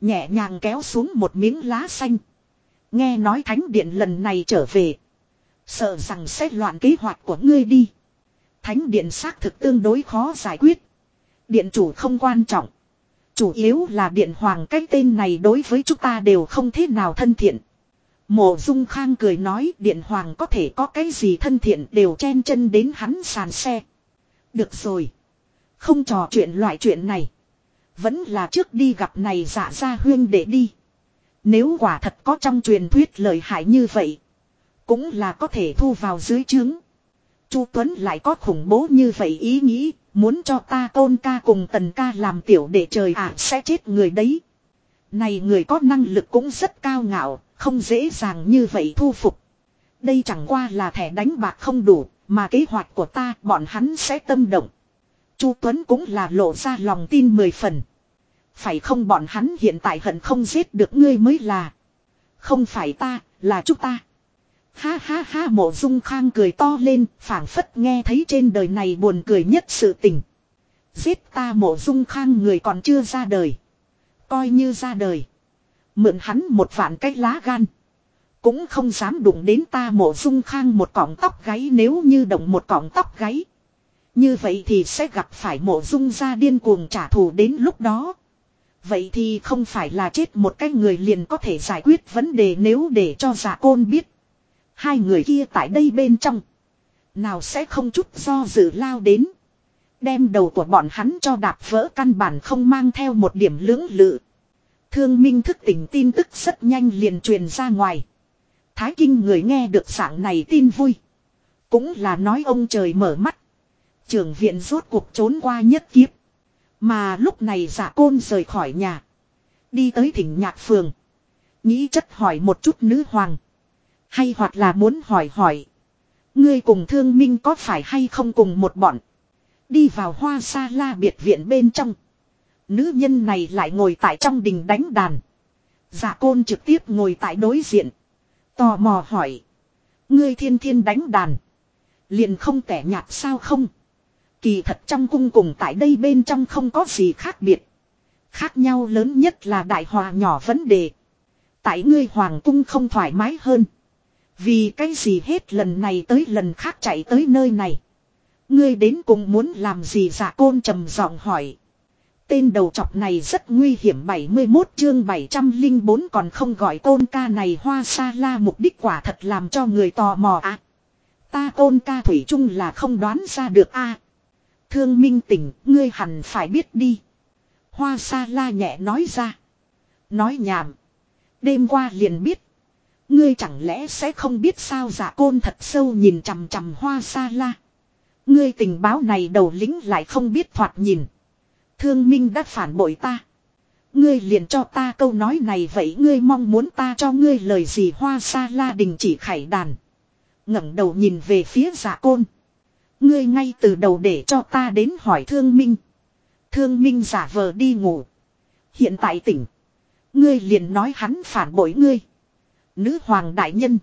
Nhẹ nhàng kéo xuống một miếng lá xanh. Nghe nói thánh điện lần này trở về. Sợ rằng sẽ loạn kế hoạch của ngươi đi. Thánh điện xác thực tương đối khó giải quyết. Điện chủ không quan trọng. Chủ yếu là điện hoàng cái tên này đối với chúng ta đều không thế nào thân thiện. Mộ Dung Khang cười nói điện hoàng có thể có cái gì thân thiện đều chen chân đến hắn sàn xe. Được rồi. Không trò chuyện loại chuyện này. Vẫn là trước đi gặp này dạ ra huyên để đi. Nếu quả thật có trong truyền thuyết lời hại như vậy. Cũng là có thể thu vào dưới trướng. Chu Tuấn lại có khủng bố như vậy ý nghĩ. Muốn cho ta tôn ca cùng tần ca làm tiểu để trời ạ sẽ chết người đấy. Này người có năng lực cũng rất cao ngạo, không dễ dàng như vậy thu phục. Đây chẳng qua là thẻ đánh bạc không đủ, mà kế hoạch của ta bọn hắn sẽ tâm động. Chu Tuấn cũng là lộ ra lòng tin mười phần. Phải không bọn hắn hiện tại hận không giết được ngươi mới là. Không phải ta, là chúng ta. Ha ha ha mộ dung khang cười to lên, phảng phất nghe thấy trên đời này buồn cười nhất sự tình. Giết ta mộ dung khang người còn chưa ra đời. Coi như ra đời. Mượn hắn một vạn cái lá gan. Cũng không dám đụng đến ta mộ dung khang một cọng tóc gáy nếu như động một cọng tóc gáy. Như vậy thì sẽ gặp phải mộ dung ra điên cuồng trả thù đến lúc đó. Vậy thì không phải là chết một cái người liền có thể giải quyết vấn đề nếu để cho giả côn biết. Hai người kia tại đây bên trong. Nào sẽ không chút do dự lao đến. Đem đầu của bọn hắn cho đạp vỡ căn bản không mang theo một điểm lưỡng lự. Thương minh thức tỉnh tin tức rất nhanh liền truyền ra ngoài. Thái kinh người nghe được dạng này tin vui. Cũng là nói ông trời mở mắt. Trường viện rốt cuộc trốn qua nhất kiếp. Mà lúc này giả côn rời khỏi nhà. Đi tới thỉnh nhạc phường. Nghĩ chất hỏi một chút nữ hoàng. Hay hoặc là muốn hỏi hỏi. Ngươi cùng thương minh có phải hay không cùng một bọn. Đi vào hoa sa la biệt viện bên trong. Nữ nhân này lại ngồi tại trong đình đánh đàn. Giả côn trực tiếp ngồi tại đối diện. Tò mò hỏi. Ngươi thiên thiên đánh đàn. Liền không tẻ nhạt sao không? Kỳ thật trong cung cùng tại đây bên trong không có gì khác biệt. Khác nhau lớn nhất là đại hòa nhỏ vấn đề. Tại ngươi hoàng cung không thoải mái hơn. Vì cái gì hết lần này tới lần khác chạy tới nơi này. Ngươi đến cùng muốn làm gì giả côn trầm giọng hỏi. Tên đầu chọc này rất nguy hiểm 71 chương 704 còn không gọi tôn ca này hoa sa la mục đích quả thật làm cho người tò mò à. Ta tôn ca thủy chung là không đoán ra được a. À. Thương minh tỉnh, ngươi hẳn phải biết đi. Hoa sa la nhẹ nói ra. Nói nhảm. Đêm qua liền biết. Ngươi chẳng lẽ sẽ không biết sao giả côn thật sâu nhìn chằm chằm hoa sa la. Ngươi tình báo này đầu lính lại không biết thoạt nhìn. Thương minh đã phản bội ta. Ngươi liền cho ta câu nói này vậy ngươi mong muốn ta cho ngươi lời gì hoa sa la đình chỉ khải đàn. ngẩng đầu nhìn về phía giả côn. Ngươi ngay từ đầu để cho ta đến hỏi thương minh. Thương minh giả vờ đi ngủ. Hiện tại tỉnh. Ngươi liền nói hắn phản bội ngươi. Nữ hoàng đại nhân.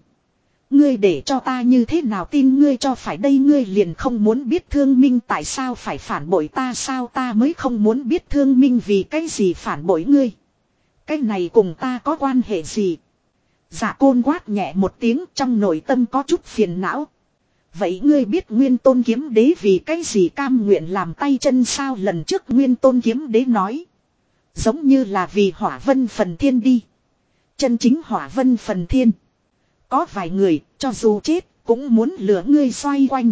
Ngươi để cho ta như thế nào tin ngươi cho phải đây ngươi liền không muốn biết thương minh tại sao phải phản bội ta sao ta mới không muốn biết thương minh vì cái gì phản bội ngươi. Cái này cùng ta có quan hệ gì. giả côn quát nhẹ một tiếng trong nội tâm có chút phiền não. Vậy ngươi biết nguyên tôn kiếm đế vì cái gì cam nguyện làm tay chân sao lần trước nguyên tôn kiếm đế nói. Giống như là vì hỏa vân phần thiên đi. Chân chính hỏa vân phần thiên. Có vài người, cho dù chết, cũng muốn lửa ngươi xoay quanh.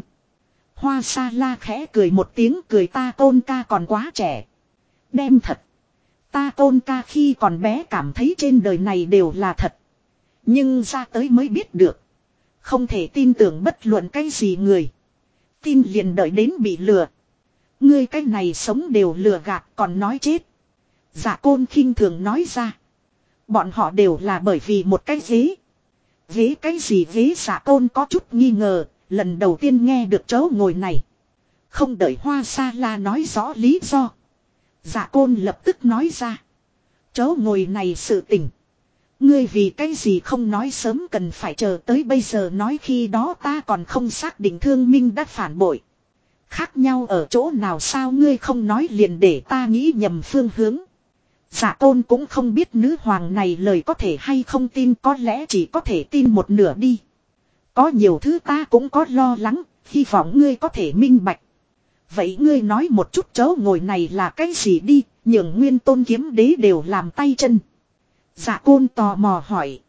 Hoa sa la khẽ cười một tiếng cười ta tôn ca còn quá trẻ. Đem thật. Ta tôn ca khi còn bé cảm thấy trên đời này đều là thật. Nhưng ra tới mới biết được. Không thể tin tưởng bất luận cái gì người. Tin liền đợi đến bị lừa. Ngươi cái này sống đều lừa gạt còn nói chết. Giả côn khinh thường nói ra. Bọn họ đều là bởi vì một cái ghế. Ghế cái gì ghế giả côn có chút nghi ngờ. Lần đầu tiên nghe được chỗ ngồi này. Không đợi hoa sa la nói rõ lý do. Giả côn lập tức nói ra. Chỗ ngồi này sự tình. Ngươi vì cái gì không nói sớm cần phải chờ tới bây giờ nói khi đó ta còn không xác định thương minh đã phản bội. Khác nhau ở chỗ nào sao ngươi không nói liền để ta nghĩ nhầm phương hướng. Giả tôn cũng không biết nữ hoàng này lời có thể hay không tin có lẽ chỉ có thể tin một nửa đi. Có nhiều thứ ta cũng có lo lắng, hy vọng ngươi có thể minh bạch. Vậy ngươi nói một chút chớ ngồi này là cái gì đi, nhường nguyên tôn kiếm đế đều làm tay chân. Giả côn tò mò hỏi.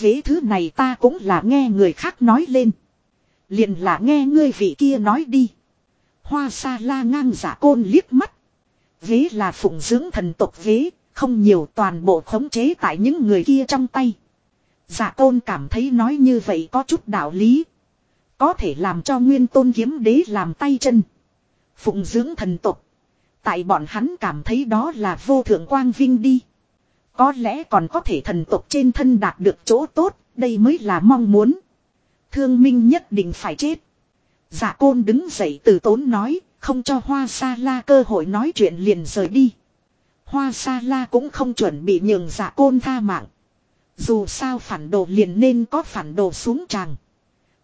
Vế thứ này ta cũng là nghe người khác nói lên. Liền là nghe ngươi vị kia nói đi. Hoa sa la ngang giả côn liếc mắt. Ghế là phụng dưỡng thần tộc ghế, không nhiều toàn bộ khống chế tại những người kia trong tay. Giả tôn cảm thấy nói như vậy có chút đạo lý. Có thể làm cho nguyên tôn kiếm đế làm tay chân. Phụng dưỡng thần tộc. Tại bọn hắn cảm thấy đó là vô thượng quang vinh đi. Có lẽ còn có thể thần tộc trên thân đạt được chỗ tốt, đây mới là mong muốn. Thương minh nhất định phải chết. Giả côn đứng dậy từ tốn nói, không cho hoa sa la cơ hội nói chuyện liền rời đi. Hoa sa la cũng không chuẩn bị nhường giả côn tha mạng. Dù sao phản đồ liền nên có phản đồ xuống tràng.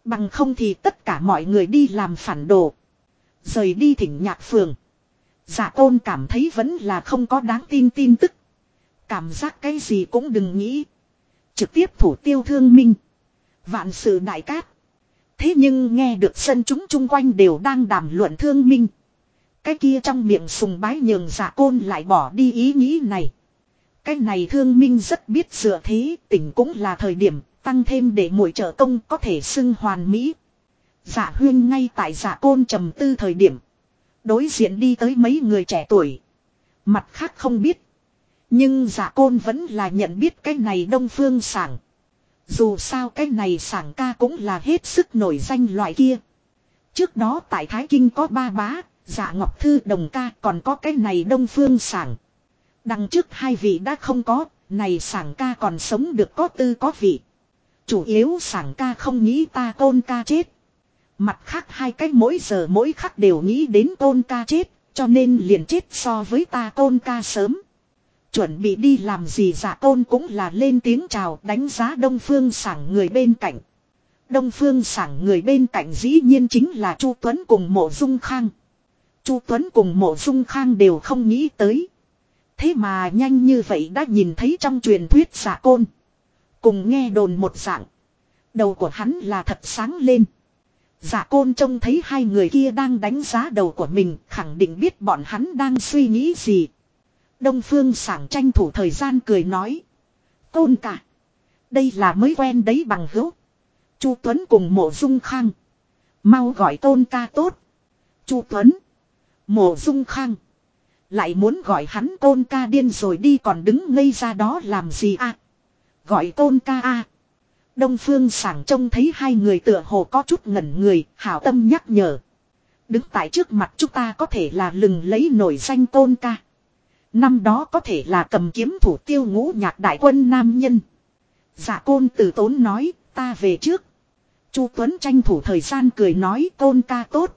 Bằng không thì tất cả mọi người đi làm phản đồ. Rời đi thỉnh nhạc phường. Giả côn cảm thấy vẫn là không có đáng tin tin tức. Cảm giác cái gì cũng đừng nghĩ. Trực tiếp thủ tiêu thương minh. Vạn sự đại cát. Thế nhưng nghe được sân chúng chung quanh đều đang đàm luận thương minh. Cái kia trong miệng sùng bái nhường giả côn lại bỏ đi ý nghĩ này. Cái này thương minh rất biết dựa thế, tỉnh cũng là thời điểm, tăng thêm để mỗi trợ công có thể xưng hoàn mỹ. Giả huyên ngay tại giả côn trầm tư thời điểm. Đối diện đi tới mấy người trẻ tuổi. Mặt khác không biết. Nhưng giả côn vẫn là nhận biết cái này đông phương sảng. Dù sao cái này sảng ca cũng là hết sức nổi danh loại kia. Trước đó tại Thái Kinh có ba bá, Dạ ngọc thư đồng ca còn có cái này đông phương sảng. Đằng trước hai vị đã không có, này sảng ca còn sống được có tư có vị. Chủ yếu sảng ca không nghĩ ta tôn ca chết. Mặt khác hai cách mỗi giờ mỗi khắc đều nghĩ đến tôn ca chết, cho nên liền chết so với ta tôn ca sớm. Chuẩn bị đi làm gì giả tôn cũng là lên tiếng chào đánh giá đông phương sảng người bên cạnh. Đông phương sảng người bên cạnh dĩ nhiên chính là Chu Tuấn cùng mộ dung khang. Chu Tuấn cùng mộ dung khang đều không nghĩ tới. Thế mà nhanh như vậy đã nhìn thấy trong truyền thuyết dạ giả côn. Cùng nghe đồn một dạng. Đầu của hắn là thật sáng lên. Dạ giả côn trông thấy hai người kia đang đánh giá đầu của mình, khẳng định biết bọn hắn đang suy nghĩ gì. Đông Phương sảng tranh thủ thời gian cười nói. tôn cả. Đây là mới quen đấy bằng hữu. Chu Tuấn cùng mộ dung khang. Mau gọi tôn ca tốt. Chu Tuấn. Mộ dung khang. Lại muốn gọi hắn tôn ca điên rồi đi còn đứng ngây ra đó làm gì à. Gọi tôn ca à. Đông phương sảng trông thấy hai người tựa hồ có chút ngẩn người, hảo tâm nhắc nhở. Đứng tại trước mặt chúng ta có thể là lừng lấy nổi danh tôn ca. Năm đó có thể là cầm kiếm thủ tiêu ngũ nhạc đại quân nam nhân. Giả côn từ tốn nói, ta về trước. Chu Tuấn tranh thủ thời gian cười nói tôn ca tốt.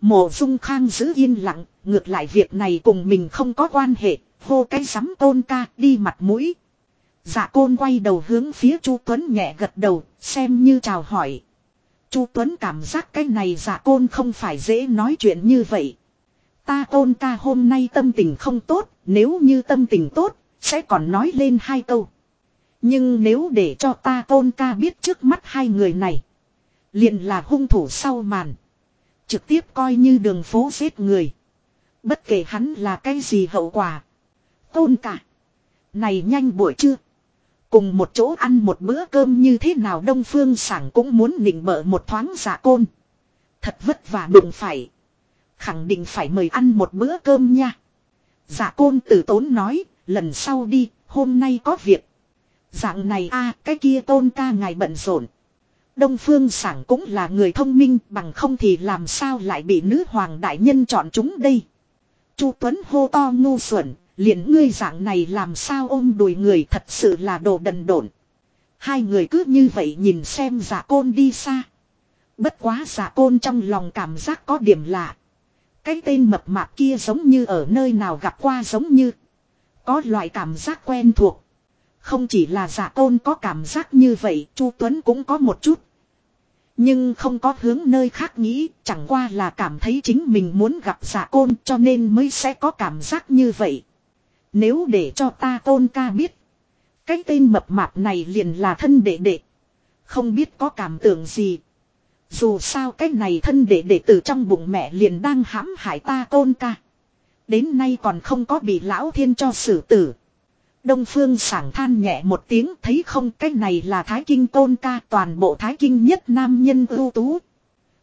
Mộ dung khang giữ yên lặng, ngược lại việc này cùng mình không có quan hệ, hô cái sắm tôn ca đi mặt mũi. Dạ côn quay đầu hướng phía Chu Tuấn nhẹ gật đầu, xem như chào hỏi. Chu Tuấn cảm giác cái này dạ côn không phải dễ nói chuyện như vậy. Ta tôn ca hôm nay tâm tình không tốt, nếu như tâm tình tốt, sẽ còn nói lên hai câu. Nhưng nếu để cho ta tôn ca biết trước mắt hai người này, liền là hung thủ sau màn. Trực tiếp coi như đường phố giết người. Bất kể hắn là cái gì hậu quả. Tôn cả. Này nhanh buổi trưa. Cùng một chỗ ăn một bữa cơm như thế nào Đông Phương Sảng cũng muốn nịnh bợ một thoáng giả côn. Thật vất vả đụng phải. Khẳng định phải mời ăn một bữa cơm nha. Giả côn tử tốn nói, lần sau đi, hôm nay có việc. Dạng này a cái kia tôn ca ngài bận rộn. Đông Phương Sảng cũng là người thông minh bằng không thì làm sao lại bị nữ hoàng đại nhân chọn chúng đây. Chu Tuấn hô to ngu xuẩn, liền ngươi dạng này làm sao ôm đùi người thật sự là đồ đần độn. Hai người cứ như vậy nhìn xem giả côn đi xa. Bất quá giả côn trong lòng cảm giác có điểm lạ. Cái tên mập mạp kia giống như ở nơi nào gặp qua giống như. Có loại cảm giác quen thuộc. Không chỉ là giả tôn có cảm giác như vậy, Chu Tuấn cũng có một chút. Nhưng không có hướng nơi khác nghĩ, chẳng qua là cảm thấy chính mình muốn gặp giả côn cho nên mới sẽ có cảm giác như vậy. Nếu để cho ta tôn ca biết, cái tên mập mạp này liền là thân đệ đệ. Không biết có cảm tưởng gì. Dù sao cái này thân đệ đệ từ trong bụng mẹ liền đang hãm hại ta tôn ca. Đến nay còn không có bị lão thiên cho xử tử. Đông Phương sảng than nhẹ một tiếng thấy không cái này là Thái Kinh tôn ca toàn bộ Thái Kinh nhất nam nhân ưu tú.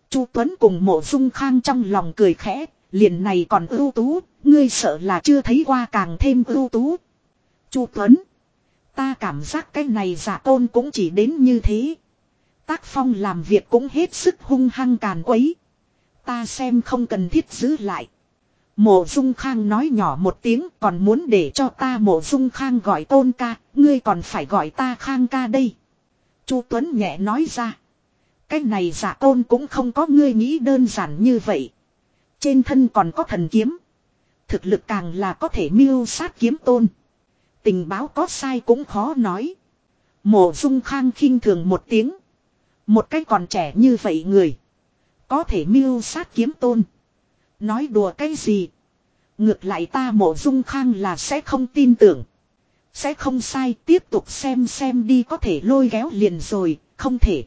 Chu Tuấn cùng mộ dung khang trong lòng cười khẽ, liền này còn ưu tú, ngươi sợ là chưa thấy qua càng thêm ưu tú. Chu Tuấn, ta cảm giác cái này giả tôn cũng chỉ đến như thế. Tác phong làm việc cũng hết sức hung hăng càn quấy. Ta xem không cần thiết giữ lại. Mộ dung khang nói nhỏ một tiếng còn muốn để cho ta mộ dung khang gọi tôn ca, ngươi còn phải gọi ta khang ca đây. Chu Tuấn nhẹ nói ra. Cái này giả tôn cũng không có ngươi nghĩ đơn giản như vậy. Trên thân còn có thần kiếm. Thực lực càng là có thể mưu sát kiếm tôn. Tình báo có sai cũng khó nói. Mộ dung khang khinh thường một tiếng. Một cách còn trẻ như vậy người. Có thể mưu sát kiếm tôn. Nói đùa cái gì? Ngược lại ta mộ dung khang là sẽ không tin tưởng. Sẽ không sai tiếp tục xem xem đi có thể lôi kéo liền rồi, không thể,